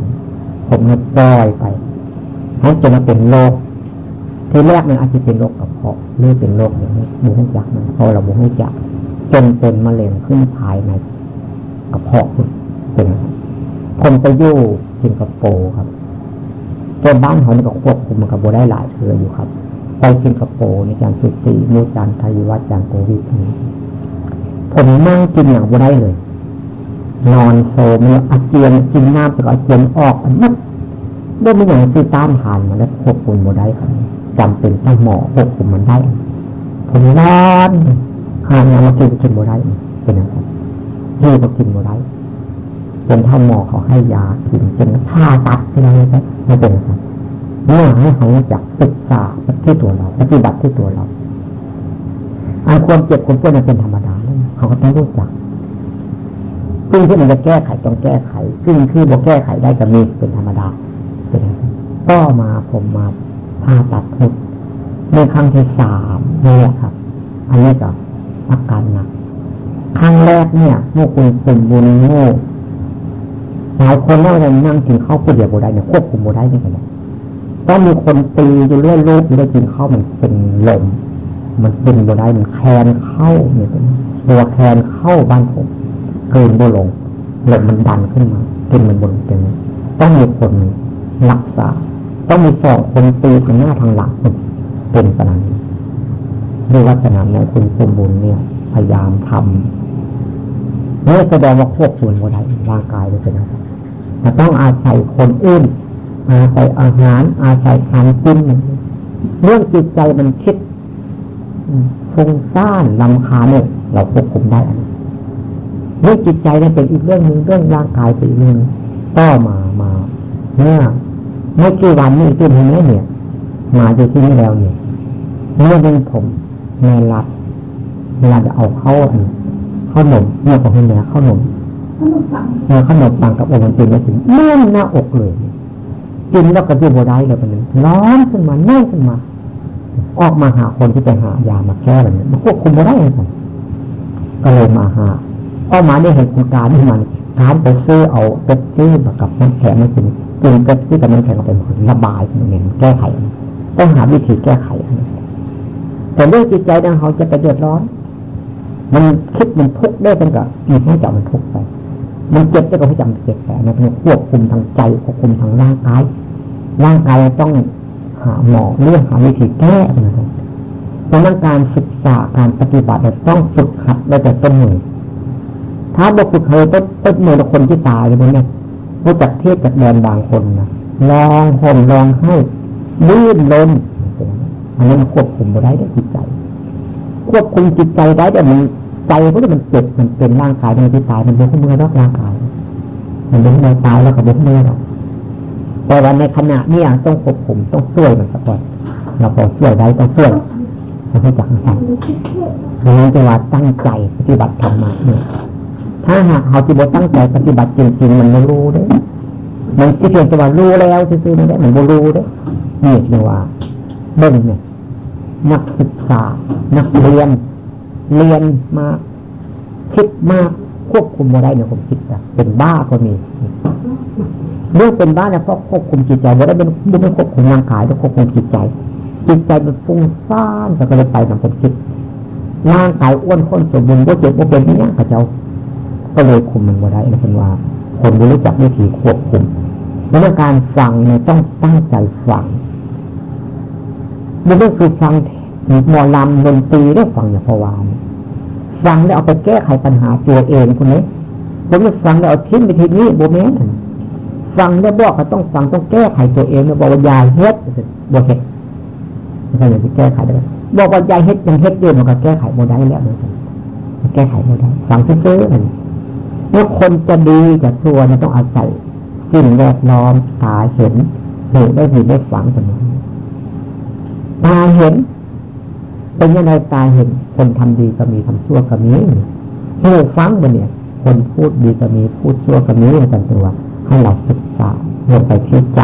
ผมเนี่ยปล่อยไปเขาจะมาเป็นโรค ทีแรกมันอาจจะเป็นโรคกระเพาะหรือเป็นโรคอย่างนี้บุหัวจักมันพอเราบุหัวจักจนเป็นมะเร็งขึ้นภายในกระเพาะเป็นคนไปยู่สิงคโปร์ครับตัวบ้านเขาเนี่ก็ควบคุมมันกับโบได้หลายเทืออยู่ครับ ไปสิงคโปร์ในการสุติมูจานไทยวัดจางโควิดนี้ผมนั่งกินอย่างโบได้เลย นอนโซมอาเจียนกินน้ำไปก็อาเจียนออกมันนัด้วยไม่อย่างที่ต้านทานมาแล้วควบคุมโมได้ครับ จำเป็นต้องหมอควบคุมมันได้ผมร้อนหานมากินกินโมได้เป็นอย่างไรที่ก็กินโมได้จนถ้าหมอเขาให้ยากินจนผ่าตัดอะไรไปไม่เป็นไรเมื่อให้เขาจักศึกษาที่ตัวเราปฏิบัติที่ตัวเราอันความเจ็บความปวดนั้นเป็นธรรมดาเขาก็ต้องรู้จักซึ่งที่มันจะแก้ไขต้องแก้ไขซึ่งคือบอกแก้ไขได้ก็มีเป็นธรรมดาก็มาผมมา ผ่าตัดทุกในครั้งที่สามนี่แหละครับ อันนี้ก็อาการหนักครั้งแรกเนี่ยเมื่อคุณเป็นบุญโง่หลายคนนั่งนั่งกินข้าวผู้เดียวบได้เนี่ยควบคุมบได้ยังไงต้องมีคนตีอยู่เรื่อยลูกอยู่ได้กินข้าวมันเป็นลมมันเป็นบุได้มันแคนเข้าเนี่ยตัวแคนเข้าบ้านผมเกินบุลงลมมันดันขึ้นมากินมันบนเต็มต้องมีคนรักษา ต้องมีสองคนตีทางหน้าทางหลังเป็นขนาดนี้ด้วยวัฒนธรรมคุณสมบูรณ์เนี่ย พยายามทำเมื่อแสดงว่าควบคุมหัวใจร่างกายเลยนะแต่ต้องอาศัยคนอื่นอาศัยอาหาร อาศัยการกินเรื่องจิตใจมันคิดฟุ้งซ่านลำคาเนี่ยเราควบคุมได้เรื่องจิตใจเนี่ยเป็นอีกเรื่องหนึ่งเรื่องร่างกายเป็นอีกเรื่องก็มามาเมื่อ เมื่อกี่วันนี้ที่นี้เนี่ย มาอยู่ที่นี่แล้วเนี่ยเมื่อเป็นผมแม่รัดเวลาจะเอาเข้าอันข้าวหนมเนี่ยของคุณแม่ข้าวหนมเนื้อข้าวหนมปังกับโอมันเป็นแล้วถึงแน่นหน้าอกเลยกินแล้วก็ที่โบได้เลยเป็นร้อนขึ้นมาแน่นขึ้นมา ออกมาหาคนที่ไปหายามาแก้อะไรเนี่ยมันควบคุมไม่ได้เลยก็เลยมาหาออกมาได้เห็นคุณการที่มันการไปซื้อเอาเป๊ปซี่มากับน้ำแข็งมากิน กินเป๊ปซี่กันแข็งเป็นระบายเป็นแก้ไข ต้องหาวิธีแก้ไข แต่เรื่องจิตใจดังเขาจะไปเดือดร้อน มันคิดมันทุกข์ได้เป็นกับมีให้จับมันทุกข์ไป มันเจ็บได้ก็ให้จับมันเจ็บแต่นะเป็นควบคุมทางใจควบคุมทางร่างกายร่างกายต้องหาหมอเรื่องหาวิธีแก้นะครับดังนั้นการศึกษาการปฏิบัติต้องฝึกหัดได้แต่ต้นมือถ้าบอกฝึกเคยต้นต้นมือคนที่ตายเลยเนี่ย รู้จักเทศจากแดนบางคนนะลองห่มลองให้ลื่นลมอันนี้มันควบคุมได้ได้จิตใจ ควบคุมจิตใจได้แต่มันใจเพราะมันเจ็บมันเป็นร่างกายมันที่ตายมันบุกเมื่อรอกร่างกาย มันบุกเมื่อตายแล้วก็บุกเมื่อหรอกแต่วันในขณะนี้ต้องควบคุมต้องช่วยมันสักก่อนเราพอช่วยได้ต้องช่วยเราให้จักใจนี่จะว่าตั้งใจปฏิบัติธรรมะเนี่ย ถ้าหากเขาที่บตั้งใจปฏิบัติจริงๆมันไม่รู้เด้ มันที่เพียงแต่ว่ารู้แล้วซื่อๆไม่ได้มันไม่รู้เด้นี่คือว่าเบิ้งเนี่ยนักศึกษา นักเรียน เรียนมาคิดมากควบคุมมาได้เนี่ยผมคิดอะเป็นบ้าก็มีเรื่องเป็นบ้าเนี่ยเพราะควบคุมจิตใจไม่ได้เป็นไม่ได้ควบคุมร่างกายแต้องควบคุมจิตใจ จิตใจมันฟุ้งซ่านก็เลยไปตามผมคิดร่างกายอ้วนข้นสมบูรณ์ก็เจ็บก็เป็นอย่างนี้ข้าเจ้า ก็เลยคุมมันมาได้นะเป็นว่า คนรู้จักวิธีควบคุมแล้วการฟังเนี่ยต้องตั้งใจฟังมันก็คือฟังหมอลำดนตรีได้ฟังอย่างพวานฟังแล้วเอาไปแก้ไขปัญหาตัวเองคุณนี้ผมไม่ฟังแล้วเอาทิ้งไปทีนี้โบเมนฟังแล้วบอกเขาต้องฟังต้องแก้ไขตัวเองแล้วบอกว่ายายเฮ็ดบอกเฮ็ดไม่ใช่อย่างที่แก้ไขได้บอกว่ายายเฮ็ดยังเฮ็ดเดียวมันก็แก้ไขโมได้แล้วแก้ไขโมได้ฟังเซื่อๆ เมื่อคนจะดีจะชั่วเนี่ยต้องอาศัยสิ่งแวดล้อมตาเห็นหูได้ยินได้ฟังกันตาเห็น เป็นยังไงตาเห็น คนทำดีก็มีทำชั่วก็มีหูฟังมันเนี่ย คนพูดดีก็มีพูดชั่วก็มีกันตัวให้เราศึกษาลงไปที่ใจ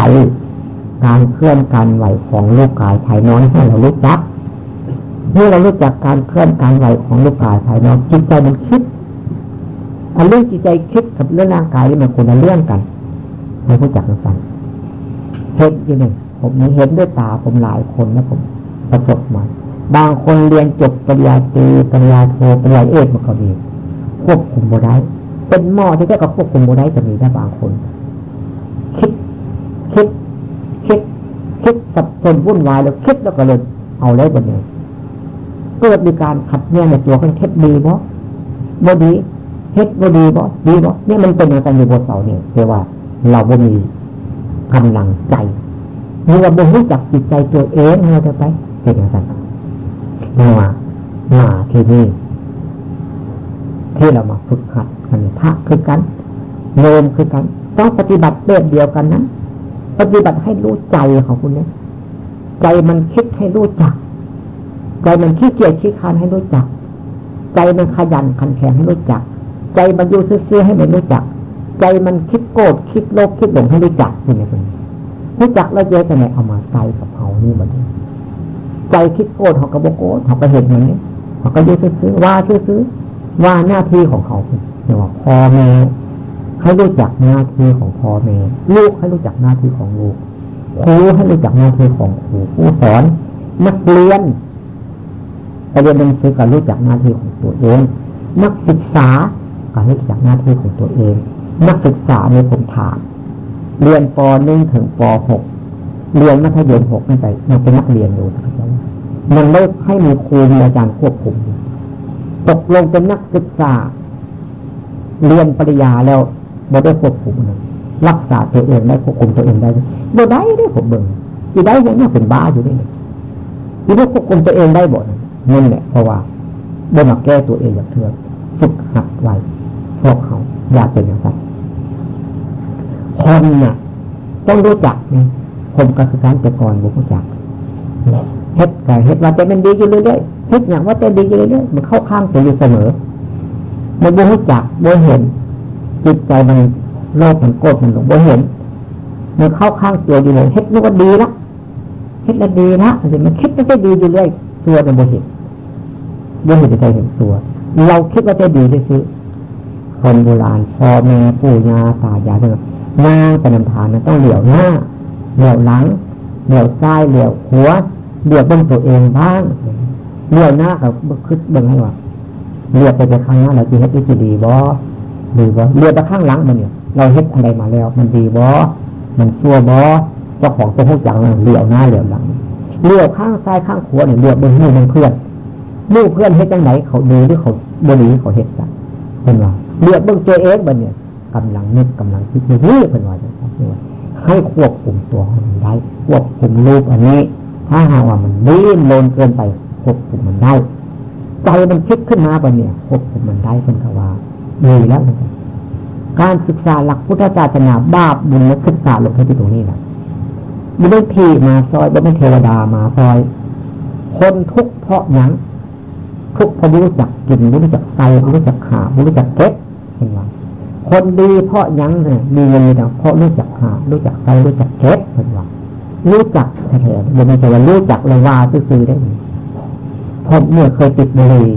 การเคลื่อนการไหวของลูกกายภายนอกให้เรารู้จักเมื่อเรารู้จักการเคลื่อนการไหวของลูกกายภายนอกจิตใจมันคิด อันเรื่องจิตใจคิดกับเรื่องร่างกายนี่มันคนละเรื่องกันให้รู้จักกันเห็นอยู่เนี่ยผมเห็นด้วยตาผมหลายคนนะผมประสบมาบางคนเรียนจบปริญญาตรีปริญญาโทปริญญาเอกมาก็มีควบคุมโมได้เป็นหม้อที่แค่กับควบคุมโมได้จะมีได้บางคน คิดคิดคิดคิดสับสนวุ่นวายแล้วคิดแล้วก็เลยเอาเลยบนนี้เกิดมีการขัดแย้งในตัวกันเท็จดีเพราะบดี เฮ็ดบ่ดีบ่ดีบ่เนี่ยมันเป็นอย่างกันอยู่บนเสาเนี่ยแปลว่า เราบ่มีกำลังใจหรือว่าบ่รู้จักจิตใจตัวเองเราจะไปเป็นอย่างนั้นมามาที่นี่ที่เรามาฝึกหัดกันพระคือกันโยมคือกัน ต้องปฏิบัติแบบเดียวกันนั้นปฏิบัติให้รู้ใจของคุณเนี่ยใจมันคิดให้รู้จัก ใจมันขี้เกียจขี้คานให้รู้จัก ใจมันขยันขันแข็งให้รู้จัก ใจมันอยู่เสื่อให้มันรู้จัก ใจมันคิดโกรธคิดโลภคิดหลงให้รู้จักคุณเนี่ยคุณรู้จักแล้วเยอะแต่ไหนเอามาใจกับเขานี่มันใจคิดโกรธเขาก็บอกโกรธเขาก็เห็นอย่างนี้เขาก็ยืดซื้อว่าซื้อว่าหน้าที่ของเขาเรียกว่าพ่อแม่ให้รู้จักหน้าที่ของพ่อแม่ลูกให้รู้จักหน้าที่ของลูกครูให้รู้จักหน้าที่ของครูผู้สอนนักเรียนไปเรียนหนังสือก็รู้จักหน้าที่ของตัวเองนักศึกษา ก็รู้จักหน้าที่ของตัวเอง นักศึกษาในผมถามเรียนปหนึ่งถึงปหกเรียนมัธยมหกขึ้นไปมันเป็นนักเรียนอยู่นะครับมันไม่ให้มีครูมีอาจารย์ควบคุม ตกลงเป็นนักศึกษา เรียนปริญญาแล้วบ่ได้ควบคุมนะรักษาตัวเองได้ควบคุมตัวเองได้บ่ได้ได้ผมเบิ่งจีได้ยังน่าเป็นบ้าอยู่นี่จีได้ควบคุมตัวเองได้บ่นั่นแหละเพราะว่าบ่มาแก้ตัวเองอย่างเถื่อฝึกหัดไว้ พวกเขาอยากเป็นอย่างไรคนน่ะต้องรู้จักนี่ผมก็คือการแต่ก่อนบุกรู้จักเฮ็ดไก่เฮ็ดว่าแต่มันดีอยู่เรื่อยๆเฮ็ดอย่างว่าแต่ดีอยู่เรื่อยๆมันเข้าข้างตัวอยู่เสมอมันบุรู้จักบุเห็น จิตใจมันโลภมันโกรธมันหลงบุเห็นมันเข้าข้างตัวอยู่เลยเฮ็ดนึกว่าดีละเฮ็ดแล้วดีละมันคิดว่าจะดีอยู่เรื่อยตัวมันบุเห็นบุเห็นใจเห็นตัว เราคิดว่าจะดีด้วยซื้อ คนโบราณพ่อแม่ปู่ย่าตายายเนี่ยหน้าเป็นนำทานนต้องเหลียวหน้าเหลียวหลังเหลียวซ้ายเหลียวหัวเหลียวบนตัวเองบ้างเหลียวหน้ากับคึดเบิ่งให้ว่าเหลียวไปไปข้างหน้าเราจะเฮ็ดได้ดีบ่ดีบ่เหลียวไปข้างหลังมันเนี่ย เราเฮ็ดอะไรมาแล้ว มันดีบ่มันชั่วบ่เจ้าของตัวพวกอย่างเหลียวหน้าเหลียวหลังเหลียวข้างซ้ายข้างขวาเนี่ยเหลียวบนมือมันเพื่อนมือเพื่อนเฮ็ดจังไหนเขาดีหรือเขาบดีเขาเฮ็ดกันเป็นว่า เหลียวเบิ่งตัวเองบันเนี่ยกำลังนึกกำลังคิดนี่เป็นว่าอย่างนี้ให้ควบคุมตัวมันได้ ควบคุมรูปอันนี้ ถ้าหากว่ามันดิ้นโลนเกินไปควบคุมมันได้ ใจมันคิดขึ้นมาบนเนี่ยควบคุมมันได้เป็นคำว่าดีแล้วการศึกษาหลักพุทธศาสนาบาปบุญและศึกษาลงที่ตรงนี้แหละไม่ได้พีมาซอยไม่ได้เทวดามาซอย คนทุกเพราะยังทุกเพราะรู้จักกินรู้จักใส่รู้จักขารู้จักเก็บ เป็นว่าคนดีเพราะยังเนี่ยมีเงินมีทองเพราะรู้จักหารู้จักใจรู้จักเก็บเป็นว่ารู้จักแท้ๆยังไม่ใช่ว่ารู้จักเลยว่าซื่อได้ผมเมื่อเคยติดบุหรี่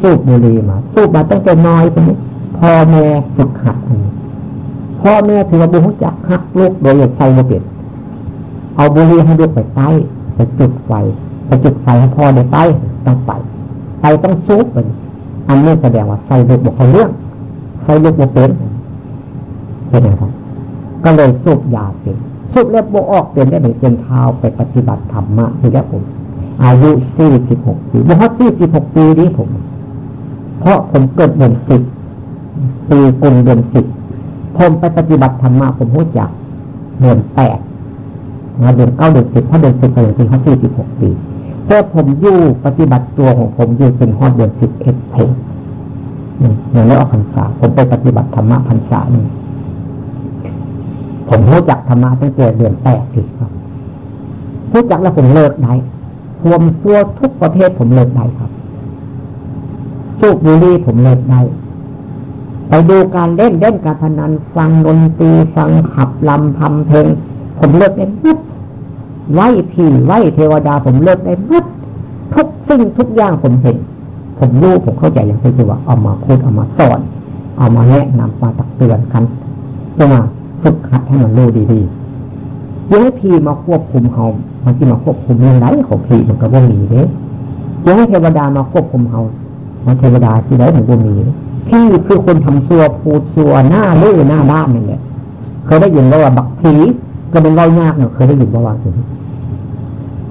สูบบุหรี่มาสูบมาตั้งแต่น้อยเป็นพ่อแม่ฝึกหัดพ่อแม่ถือว่าบุญจักหักลูกโดยใส่โมเปลี่ยนเอาบุหรี่ให้ลูกไปใต้ไปจุดไฟไปจุดไฟให้พ่อได้ไปต้องไปไปต้องสูบเป็นอันนี้แสดงว่าใส่ลูกบอกเขาเรื่อง ใช้ลูกโมเป็นเป็นไงครับก็เลยสูบยาเป็นสูบแล้วโบออกเป็นได้ไหมเป็นเท้าไปปฏิบัติธรรมะที่แล้วผม อายุสี่สิบหกปีบ่ฮอสี่สิบหกปีนี้ผม เพราะผมเกิดเดือนสิบปีกุมเดือนสิบผมไปปฏิบัติธรรมะผมพูดจากเดือนแปดมาเดือนเก้าเดือนสิบเพราะเดือนสิบไปถึงเขาสี่สิบหกปีแต่ผมอยู่ปฏิบัติตัวของผมอยู่เป็นฮอดเดือนสิบเอ็ดเพล อย่างนี้ออกพรรษาผมไปปฏิบัติธรรมะพรรษานี่ผมรู้จักธรรมะตั้งแต่เดือนแปดสิครับรู้จักแล้วผมเลิกได้ความซัวทุกประเภทผมเลิกได้ครับสูบบุหรี่ผมเลิกได้ไปดูการเล่นเล่นการพนันฟังดนตรีฟังขับลำทำเพลง ผมเลิกได้หมดไหวผีไหวเทวดาผมเลิกได้หมดทุกสิ่งทุกอย่างผมเห็น ผมรู้ผมเข้าใจอย่างที่ว่าเอามาพูดเอามาสอน เอามาแนะนำมาตักเตือนกันเพื่อมาฝึกหัดให้มันรู้ดีๆยังให้พีมาควบคุมเขามันที่มาควบคุมเรื่องไรของพีมันก็ว่มีเด้ยังให้เทวดามาควบคุมเขามาเทวดาที่ไหนมันก็มีพี่คือคนทำซัวพูดซัวหน้าเลื่อหน้าด้านนั่นแหละเคยได้ยินว่าบักผีก็เป็นเล่ายากเนาะเคยได้ยินว่าว่าสิ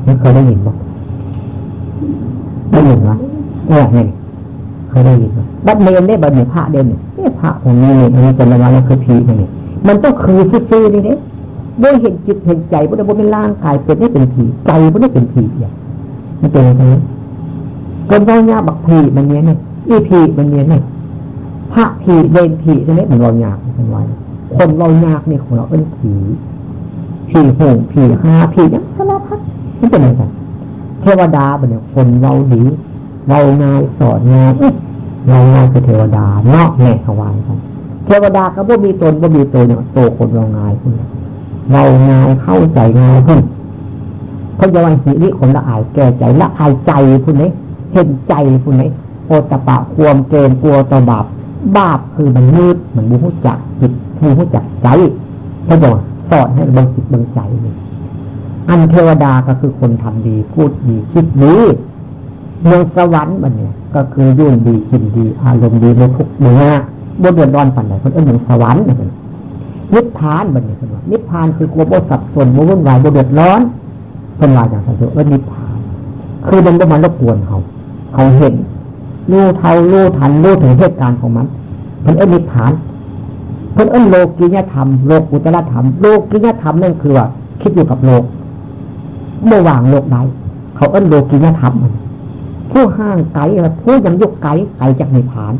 ไม่เคยได้ยินบอกได้ยินไหม ออนี่เคเคยได้ยินบัดเนนได้บัดเนี่ยพระเด่นเนี่ยพระองค์นี้เนี่ยมันเป็นอะไรคือผีนี่มันต้องคือซื่อๆนี่เนี่ยด้วยเห็นจิตเห็นใจพุทธบุญเป็นร่างกายเป็นได้เป็นผีใจพุทธเป็นผีเนี่ยมันเป็นอะไรก็น้อยยาบักผีมันเนี้ยเนี่ยอีผีมันเนี้ยเนี่ยพระผีเดนผีใช่ไหมมันรอยากมันไว้คนรอยากเนี่ยของเราเป็นผีผีหงผีหาผียังสารพัดมันเป็นอะไรเทวดาเนี่ยคนเราดี เราง่ายสอนงายเราง่ายคือเทวดาเนาะแม่ถวายครับเทวดาก็บ่มีตนบ่มีตัวเนี่ยโตคนเราง่ายคุณเราง่ายเข้าใจง่ายขึ้นเขาจะว่าหิริคนละอายแก่ใจละอายใจคุณนี้เห็นใจคุณนี้โอตปะความเกณฑ์กลัวต่อบาปบาปคือมันมืดมันบูรู้จักจิตบูรู้จักใจเขาบอกสอนให้บังจิตบังใจนี่อันเทวดาก็คือคนทำดีพูดดีคิดดี เมืองสวรรค์มันเนี่ยก็คือยุ่งดีกินดี อารมณ์ดีในทุกเมื่อบนเดือดร้อนปันไหนคนเอื้อเมืองสวรรค์เนี่ยนิพพานมันเนี่ยคนว่านิพพานคือความบสับสนบวุ่นวายบเดือดร้อนเป็นว่าอย่างสันติเออนิพพาน คือมันก็มารบกวนเขา เขาเห็นรู้เท่ารู้ทันรู้ถึงเหตุการณ์ของมันเป็นเอื้อนิพพานเพิ่นเอื้อโลกิยธรรมโลกุตละธรรมโลกิยธรรมนั่นคือว่าคิดอยู่กับโลกเมื่อวางโลกใดเขาเอื้อโลกิยธรรมมัน ผู้ห้างไกลผู้ยังยกไกลไกลจากในิพาน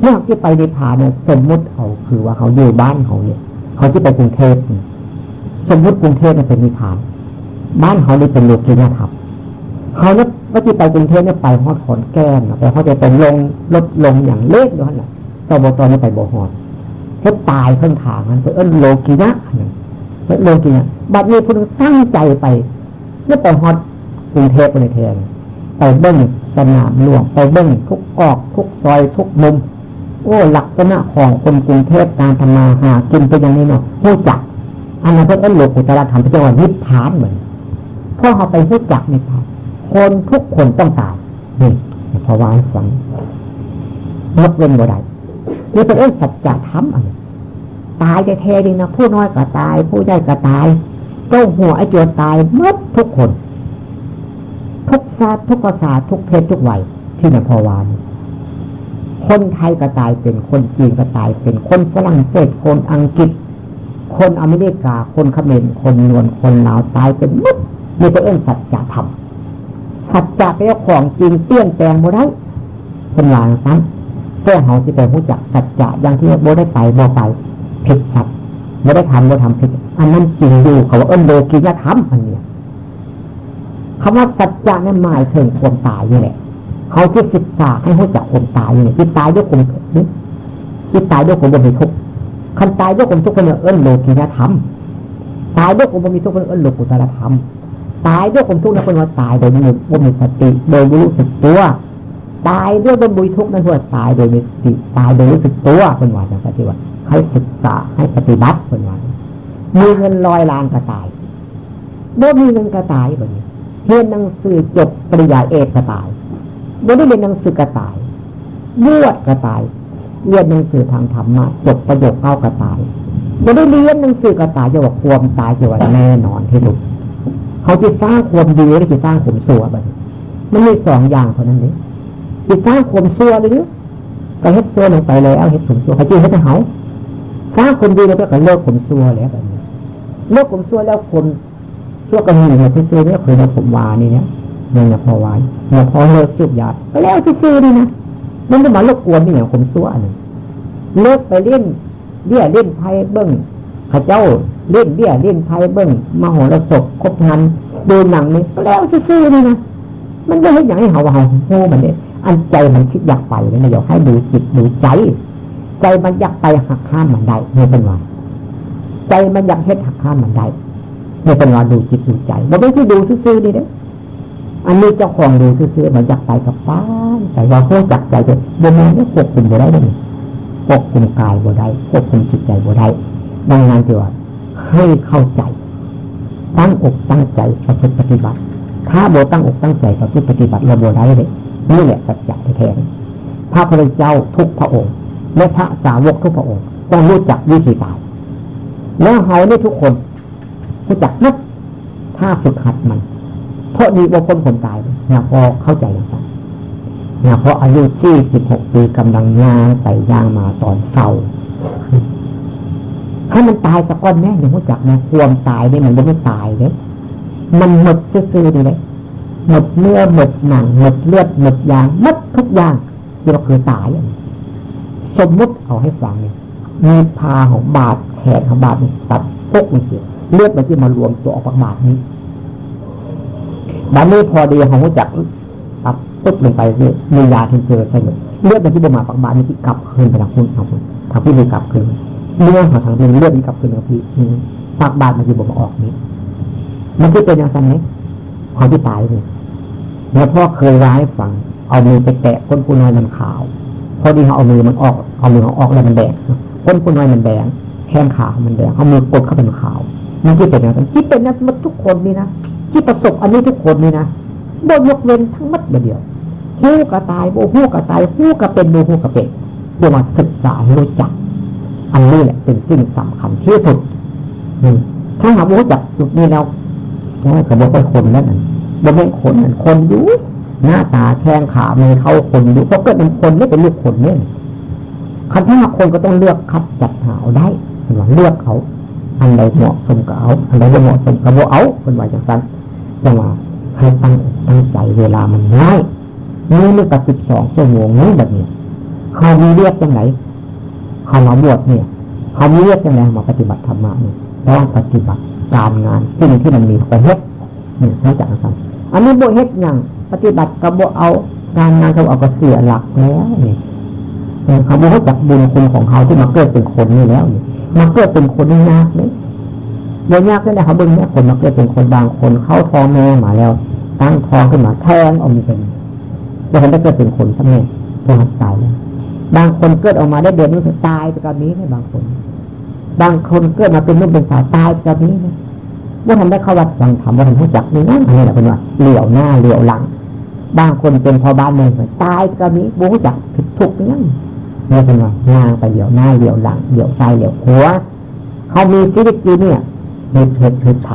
เมื่อที่ไปในิพานเนี่ยสมมติเขาคือว่าเขาอยู่บ้านเขาเนี่ย เขาที่ไปกรุงเทพสมมติกรุงเทพเนี่ยเป็นนิพาน บ้านเขาเนี่เป็นโลกียธรรมเขาเนี่ยว่าที่ไปกรุงเทพเนี่ยไปฮอดขอนแก้มไปเขาจะเป็นลงลดลงอย่างเล็กด้วยนะตบตอนนี้ไปบ่ฮอดเขาตายเพิ่งทางนั้นเพื่อโลกียะเพื่อโลกียะบัดนี้คุณตั้งใจไปเนี่ยไปฮอดกรุงเทพในเทน ไปเบิ้งสนามหลวงไปเบิ้งทุกออก ทุกซอยทุกมุม โอ้หลักษณะของคนกรุงเทพการทำมาหากินเป็นอย่างนี้เนาะผู้จักอันนั้นเพื่อนโลกุตระธรรมพระเจ้านิพพานเหมือนพอเขาไปผู้จักนิพพานคนทุกคนต้องตายนี่พอวายฟังลดเว้นบ่ได้นี่เป็นเรื่องสัจธรรมอะไรตายจะแท้ดีนะผู้น้อยก็ตาย ผู้ใหญ่ก็ตายเจ้าหัวไอ้โจรตายมดทุกคน ทุกชาติทุกภาษาทุกเพศทุกวัยที่นพวานคนไทยก็ตายเป็นคนจีนก็ตายเป็นคนฝรั่งเศสคนอังกฤษ คนอเมริกา คนเขมรคนนวลคนลาวตายเป็นมุดมีตัวเองสัจธรรมสัจจะเป็นของจริงเปลี่ยนแปลงโมได้เป็นหลางซ้ำแค่เขาที่ไปรู้จักสัจจะอย่างที่โบได้ไปโบไปผิดสัจไม่ได้ทำโบทำผิด อันนั้นจริงอยู่เขาว่าเอิ้นโลกิยธรรมอันเนี้ย คำว่าสัจจะนั้นหมายถึงความตายนี่แหละเขาที่ศึกษาให้รู้จักความตายนี่ที่ตายด้วยความทุกข์ที่ตายด้วยความบ่มีทุกข์คันตายด้วยความทุกข์เป็นเอิ้นโลกียธรรมตายด้วยความบ่มีทุกข์เป็นเอิ้นโลกุตรธรรมตายด้วยความทุกข์นั้นเป็นว่าตายโดยมีบ่มีสติโดยไม่รู้สึกตัวตายด้วยบ่มีทุกข์นั้นคือตายโดยมีสติตายโดยรู้สึกตัวเป็นว่าอย่างที่ว่าให้ศึกษาให้ปฏิบัติเป็นว่ามีเงินลอยล้านก็ตายบ่มีเงินก็ตายแบบนี้ เรียนหนังสือจบปริญญาเอกก็ตายไม่ได้เรียนหนังสือกระตายบวชกระตายเรียนหนังสือทางธรรมะจบประโยคเก้ากระตายไม่ได้เรียนหนังสือกระตายจะว่าความตายจะว่าแน่นอนที่สุดเขาจะสร้างความดีหรือจะสร้างความชั่วไปมันมีสองอย่างเท่านั้นเองจะสร้างความชั่วหรือก็เฮ็ดชั่วลงไปแล้วเฮ็ดสมชั่วเขาจีเฮ็ดให้เขาสร้างคนดีแล้วก็เลิกความชั่วแล้วแบบนี้เลิกความชั่วแล้วคน ชั่วกันหนึ่งที่ชั่วเนี่ยเคยมาผมวานี่เนี่ยเนี่ยพอไว้เนี่ยพอเลิกสูบยาก็แล้วซื่อนี่นะมันจะมารบกวนนี่อย่างผมซัวหนึ่งเลิกไปเล่นเบี้ยเล่นไพ่เบิ้งข้าเจ้าเล่นเบี้ยเล่นไพ่เบิ้งมาหัวระศพคบงานดูหนังนี่ก็แล้วซื่อนี่นะมันก็เห็นอย่างให้เฮาเฮาโง่มันเนี่ยอันใจมันคิดอยากไปเลยนะอยากให้ดูจิตดูใจ ใจมันอยากไปหักข้ามมันได้ไม่เป็นว่าใจมันอยากเฮ็ดหักข้ามมันได้ ไม่เป็นว่าดูจิตดูใจเราไม่ใช่ดูซื่อๆนี่เด้อันนี้เจ้าของดูซื่อๆมันอยากไปกับป้านแต่ว่าเขาจักใจจะบนนั้นควบคุมบ่ได้เลยควบคุมกายบ่ได้ควบคุมจิตใจบ่ได้ดังนั้นที่ว่าให้เข้าใจ ตั้งอกตั้งใจประพฤติปฏิบัติ ถ้าโบตั้งอกตั้งใจประพฤติปฏิบัติเราโบได้เลยนี่แหละสัจจะแท้พระพุทธเจ้าทุกพระองค์และพระสาวกทุกพระองค์ต้องรู้จักวิธีตายแล้วเฮานี่ทุกคน รู้จักนักถ้าฝึกหัดมัน เพราะมีบางคนคนตายเนี่ยพอเข้าใจอย่างนั้นเนี่ยพราะอายุที่สิบหกปีกำลังย่างใส่ย่างมาตอนเศร้าให้มันตายสักก้อนแม่ยังรู้จักนะความตายเนี่ยมันไม่ตายเลยมันหมดซื่อๆเลยหมดเนื้อหมดหนังหมดเลือดหมดยางหมดทุกอย่างที่เราคือตายสมมุติเอาให้ฟังเนี่ยมีพาของบาดแขนของบาดนี่ตัดปุ๊กมันเสีย เลือดมันที่มารวมตัวออกจากบาดนี้บัดนี้พอดีของรู้จักตัดปุ๊บลงไปเนี่ยมียาที่เจอใช่ไหมเลือดมันที่บมาปากบาดนี่ที่กลับคืนไปทางคุณทางคุณทางพี่มีกลับคืนเนื้อของทางเป็นเลือดนี่กลับคืนทางพี่ปากบาดมันที่บมาออกนี้ มันที่เป็นอย่างไรความที่ตายเนี่ยแล้วพ่อเคยร้ายฟัง เอามือไปแตะก้นผู้น้อยมันขาว พอดีเขาเอามือมันออก เอามือเขาออกแล้วมันแดงก้นผู้น้อยมันแดงแข้งขามันแดงเอามือกดเข้าเป็นขาว มันที่เป็นอย่างนั้นที่เป็นนั้นมันทุกคนนี่นะที่ประสบอันนี้ทุกคนนี่นะโดนยกเว้นทั้งมัดเดียวหู้กระตายโบหู้กระตายหู้กระเป็นโบหู้กระเป็นเพื่อมาศึกษาให้รู้จัก อันนี้แหละเป็นสิ่งสำคัญที่สุดถ้าหากรู้จักจุดนี้แล้วก็บอกว่าคนแล้วนั่นบ่แม่นคนนั่นคนอยู่หน้าตาแข้งขามือเขาคนอยู่เพราะเกิดเป็นคนไม่เป็นลูกคนเนี่ยคันถ้าคนก็ต้องเลือกคัดจัดหาได้เป็นว่าเลือกเขา อันใดเหมาะสมกับเอาอันใดไม่เหมาะสมกับเอาเป็นว่าอย่างนั้นจังว่าให้ตั้งตั้งใจเวลามันง่ายนี่เรื่อกับสิบสองชั่วโมงนี้แบบนี้เขามีเรียกยังไงเขามาบวชเนี่ยเขามีเรียกยังไงมาปฏิบัติธรรมะนี่ต้องปฏิบัติการงานสิ่งที่มันมีประเทศเนี่ยนอกจากนั้นอันนี้โบเฮ็ดอย่างปฏิบัติกับโบเอาการงานกับเอาก็เสียหลักแล้วเนี่ยเขาโบเขาจักบุญคุณของเขาที่มาเกิดเป็นคนนี่แล้วเนี่ย มาเกิดเป็นคนนี่ยากเลยโบยากเลยเขาเบิ่งเนี่ยคนมาเกิดเป็นคนบางคนเข้าท้องแม่มาแล้ว ตั้งท้องขึ้นมาแทงออกมาเป็นบเห็นได้เกิดเป็นคนทั้งนี้โบหันตายแล้วบางคนเกิดออกมาได้เดือนนึงตายไปกับนี้เนี่ยบางคน บางคนเกิดมาเป็นนุ่มเป็นสาวตายไปกับนี้เนี่ยว่าทำได้เข้าวัดฟังธรรมว่าทำรู้จักนี่นั่นอะไรแหละเป็นว่าเหลี่ยวหน้าเหลี่ยวหลัง บางคนเป็นพอบ้านเมืองตายก็มีรู้จักผิดถูกนั่น นี่เป็นว่างางไปเหลี่ยวหน้าเหลี่ยวหลังเหลี่ยวซ้ายเหลี่ยวหัวเขามีชีวิตอยู่เนี่ยเฮ็ดเฮ็ดเฮ็ดท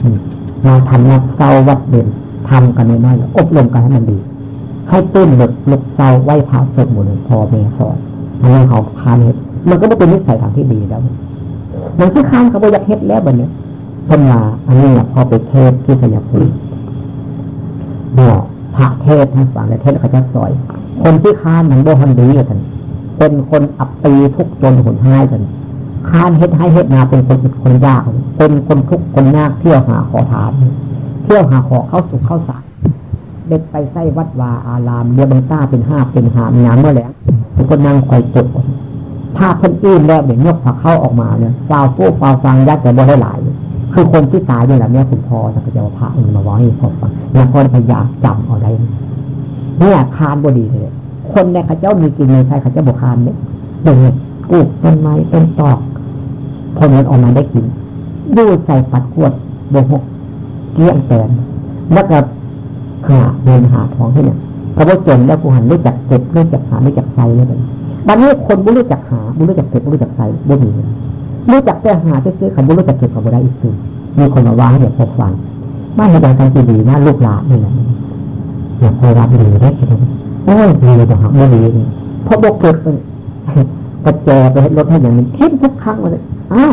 ำมาทำนักเศร้าวัดเด่นทำกันน้อยๆอบรมกันให้มันดีให้ตื้นหลุดลุกเศร้าไหวพระสดมดเลยพอเมสอนอันนี้เขาพาเฮ็ดมันก็ไม่เป็นนิสัยทางที่ดีแล้วมันคือข้ามเขาบอกอยากเฮ็ดแล้วแบบนี้คนมาอันนี้พอไปเทศที่สยามภูมิบอกพระเทศให้ฟังและเทศเขาจะสอย คนที่ค้านมันโบฮันดีกัน เป็นคนอับปีทุกจนหุนห้ายกันค้านเฮ็ดให้เฮ็ดนาเป็นคนอุดคนยากเป็นคนทุกคนยากเที่ยวหาขอทาน เที่ยวหาขอเข้าสุขเข้าสารเด็กไปไส้วัดวาอารามเรือบังต้าเป็นห้าเป็นหามยามเมื่อแหลงเป็นคนนั่งคอยจุดถ้าคนอื่นแล้วเดี๋ยวยกผักเข้าออกมาเนี่ยฟาวฟูฟาวฟังยัดแต่บ่ได้หลาย คือคนที่ตายเนี่ยแหละเนี่ยคุณพ่อสักเจ้าพระมันมาว่าให้พ่อฟังแล้วพ่อพยายามจำเอาได้เนี่ยคานบดีเลย คนในข้าเจ้ามีกินในใช่ข้าเจ้าบกคานเนี่ยเด็กกูต้นไม้ต้นตอกพอมันออกมาได้กินดูใส่ปัดขวดโบหกเกี้ยงแตนแล้วก็หาเงินหาทองที่เนี่ยกระโดดจนแล้วผู้หันรู้จักเก็บรู้จักหารู้จักใส่เลยบัดนี้คนบุรู้จักหาบุรู้จักเก็บบุรู้จักใส่บุมีรู้จักแต่หาซื้อคำบุรู้จักเก็บคำบุได้อีกคือมีคนมาว่าให้เด็กพอฟังไม่ให้ดังการที่ดีนะลูกหลานนี่แหละอยากพอรับดีได้คิดว่ โอ้ยดีเลยหักไม่ดีเพราะบกเกิดเป็นกระแจไปให้รถให้อย่างนี้คิดทุกครั้งเลยอ้าว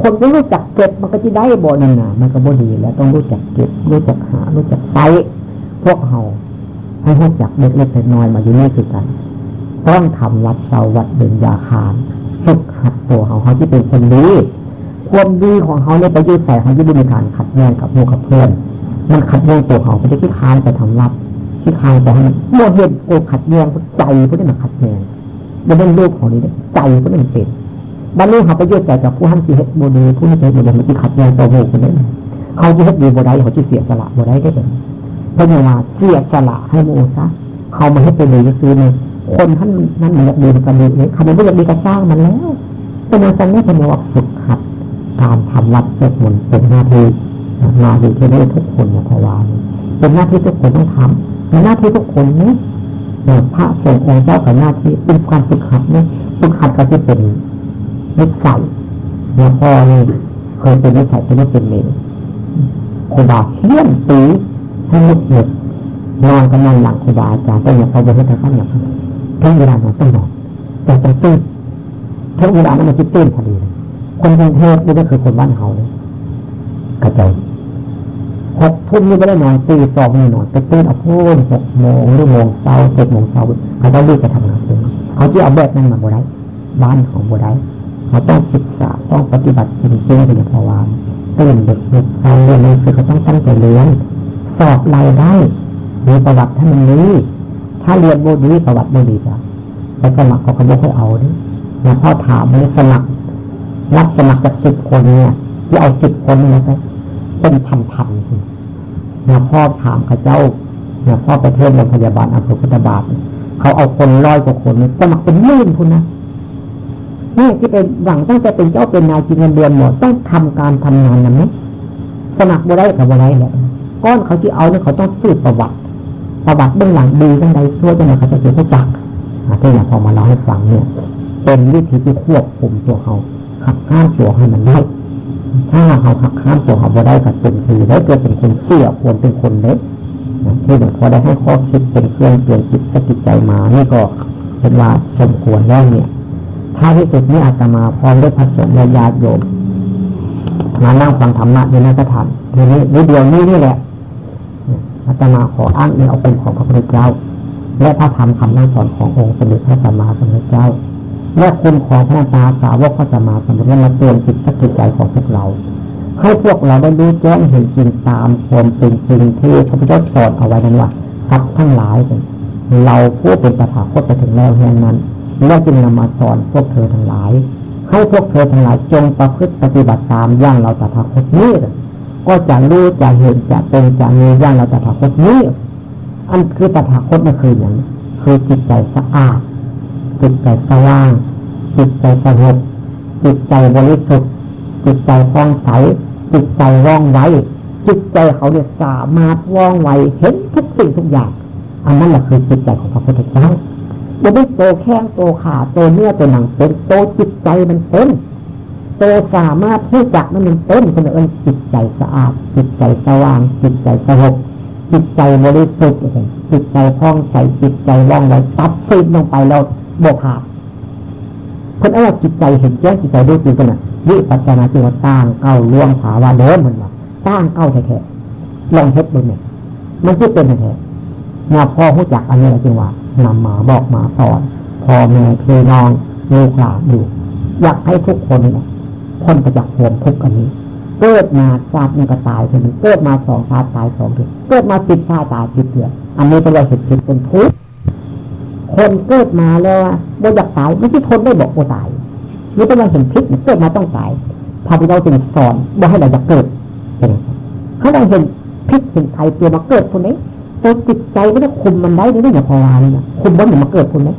คนก็รู้จักเก็บมันก็จะได้บ่นั่นน่ะมันก็บ่ดีแล้วต้องรู้จักเก็บรู้จักหา รู้จักใช้พวกเฮาให้รู้จักเล็กๆน้อยๆมาอยู่นี่คือกัน ต้องทำวัดเสาวัดเดินยาคารฝึกหัดตัวเขาเขาที่เป็นคนดีความดีของเขาเนี่ยไปยืดใส่เขาที่มีการขัดแย้งกับพวกกับเพื่อน มันขัดแย้งตัวเขาเขาจะขี้คานไปทำรับ ขี้คานไปให้โมเหตุโกขัดแย้งใจพวกนี้มันขัดแย้งมันเป็นรูปของนี้ใจพวกนี้มันเป็นบรรลุเขาไปยืดใส่กับผู้หันที่เฮ็ดโมเดลผู้ที่เฮ็ดโมเดลมันที่ขัดแย้งตัวโมคนนี้เขาจะเฮ็ดดีโมได้เขาจะเสียสละโมได้ได้เลยเพราะว่าเสียสละให้โมซะเขามาให้เป็นเลยซื้อเลยคนท่านนั้นมันดีกันดีเลยคำว่าไม่อยากดีก็สร้างมันแล้วเป็นอย่างนั้เป็นว่าฝึกหัดการทำวัดเสวดมนต์เป็นหน้าที่หน้าที่ที่ได้ทุกคนเนี่ยพวาเป็นหน้าที่ทุกคนต้องทำ หน้าที่ทุกคนเนี่ยพระสงฆ์องค์เจ้ากับหน้าที่เป็นการฝึกหัดเนี่ยฝึกหัดก็จะเป็นนิสัยแล้วพ่อนี่เคยเป็นนิสัยที่ไม่เป็นเลวคนบาเขี้ยนตีให้ลุกเหตุนอนก็นอนหลังครูบาอาจารย์ต้องอย่าเขาบนให้เขาอย่าเขาทั้งเวลานอนต้องนอนแต่ต้องตื่นทั้งเวลานั้นมันจะตื่นพอดีคนกรุงเทพนี่ก็คือคนบ้านเขาเลยกระจาย หกทุ่มนี่ไม่ได้นอนตีสองนี่นอนไปตื่นเอาพูนหกโมงหรือโมงเช้าเจ็ดโมงเช้าเขาต้องรีบไปทำงานเลยเขาที่เอาแบบนั้นมาบ่ได้บ้านของบ่ได้เขาต้องศึกษาต้องปฏิบัติจริงๆเป็นอย่างพวานตื่นเด็กๆเขาเรียนหนังสือเขาต้องตั้งใจเรียนสอบรายได้มีประวัติท่านนี้ ถ้าเรียนโบดีประวัติโบดีจ้ะแล้วสมัครเขาก็ไม่ค่อยเอาดินะพ่อถามเลยสมัครรับสมัครจากสิบคนเนี่ยที่เอาสิบคนเนี่ยไป เป็นพันๆสินะพ่อถามข้าเจ้านะพ่อไปเทศโรงพยาบาลอำเภอพุทธบาทเขาเอาคนร้อยกว่าคนเนี่ยสมัครเป็นหมื่นคุณนะนี่ที่เป็นหวังตั้งแต่เป็นเจ้าเป็นนายจริงเงินเดือนหมดต้องทำการทำงานนั้นไหมสมัครบ่ได้กับบ่ได้แหละก้อนเขาที่เอาเนี่ยเขาต้องสืบประวัติ ประวัติเบื้องหลังดีจังใดช่วยจังไดเขาจะเสียจักที่เนี่ยพอมาเล่าให้ฟังเนี่ย เป็นวิธีที่ควบคุมตัวเขาขับข้ามตัวให้มันได้ ถ้าเขาขับข้ามตัวเขาบ่ได้ก็เป็นคือได้เกิดเป็นคนเสี่ยควรเป็นคนเล็กที่หลวงพ่อได้ให้ข้อคิดเป็นเครื่องเปลี่ยนจิตสกิจใจมานี่ก็เป็นว่าสมควรแล้วเนี่ย ถ้าที่สุดนี้อาตมาพร้อมด้วยพระสงฆ์และญาติโยมมานั่งฟังธรรมะในนักธรรมทีนี้นิดเดียวนี้นี่แหละอาตมาขออ้างอิงเอาเป็นของพระพุทธเจ้า และพระธรรมคำนั่งสอนขององค์สมเด็จพระสัมมาสัมพุทธเจ้า และคุณของพระตาสาวกพระสัมมาสัมพุทธเจ้ามาเตือนจิตสกิจใจของพวกเรา ให้พวกเราได้รู้แจ้งเห็นจริงตามความเป็นจริงที่พระพุทธเจ้าสอนเอาไว้นั้นว่าสัตว์ทั้งหลายเราผู้เป็นประถาคตไปถึงแล้วแห่งนั้นและจึงนำมาสอนพวกเธอทั้งหลาย ให้พวกเธอทั้งหลายจงประพฤติปฏิบัติตามย่างเราตถาคตนี้ก็จะรู้จะเห็นจะเป็นจะมีย่างเราตถาคตนี้ อันคือตถาคตนั่นคืออย่างคือจิตใจสะอาด จิตใจสว่างจิตใจสงบจิตใจบริสุทธิ์จิตใจคล่องใสจิตใจว่องไวจิตใจเขาเนี่ยสามารถว่องไวเห็นทุกสิ่งทุกอย่าง อันนั้นแหละคือจิตใจของพระพุทธเจ้าไม่ได้โตแข้งโตขาโตเนื้อโตหนังเป็นโตจิตใจมันเป็นโตสามารถที่จักมันมันเป็นคนเอิญจิตใจสะอาด จิตใจสว่าง จิตใจสงบจิตใจบริสุทธิ์จิตใจคล่องใสจิตใจว่องไวตัดสิ้นลงไปแล้ว โบกขาดคนเอาจิตใจเห็นแจ้งจิตใจรู้จริงกันนะวิปัสสนาจิตว่าตั้งเก้าล่วงถาวาเดิมมันว่าตั้งเก้าแท้ๆลองเฮ็ดดูเนี่ยมันจะเป็นแท้ๆมาพ่อหู้จักอันนี้จริงว่านำมาบอกมาสอนพ่อแม่พี่น้องลูกหลานอยู่อยากให้ทุกคนเนี่ยพ้นไปจากความทุกข์อันนี้ เกิดมาชาตินึงก็ตายคนนึงเกิดมาสองชาติตายสองทีเกิดมาติดชาติตายติดเดือนอันนี้เป็นเราเหตุผิดเป็นทุกข์ คนเกิดมาแล้วว่าอยากตายไม่ใช่ทนได้บอกว่าตายนี่เป็นเรเห็นพิษเกิดมาต้องตายพระพุทธเจ้าจึงสอนว่าให้เราจะเกิดเป็นเขาเราเห็นพิษเห็นภัยตัวมาเกิดคนนี้ตัวจิตใจไม่ได้คุมมันได้ไม่ได้อย่าพอวาเลยนะคุมมันอย่ามาเกิดคนนี้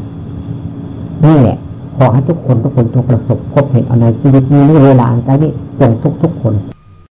นี่แหละขอให้ทุกคนทุกคนจงประสบพบเห็นเอาในชีวิตนี้ในเวลาอันใกล้นี้จงทุกทุกคน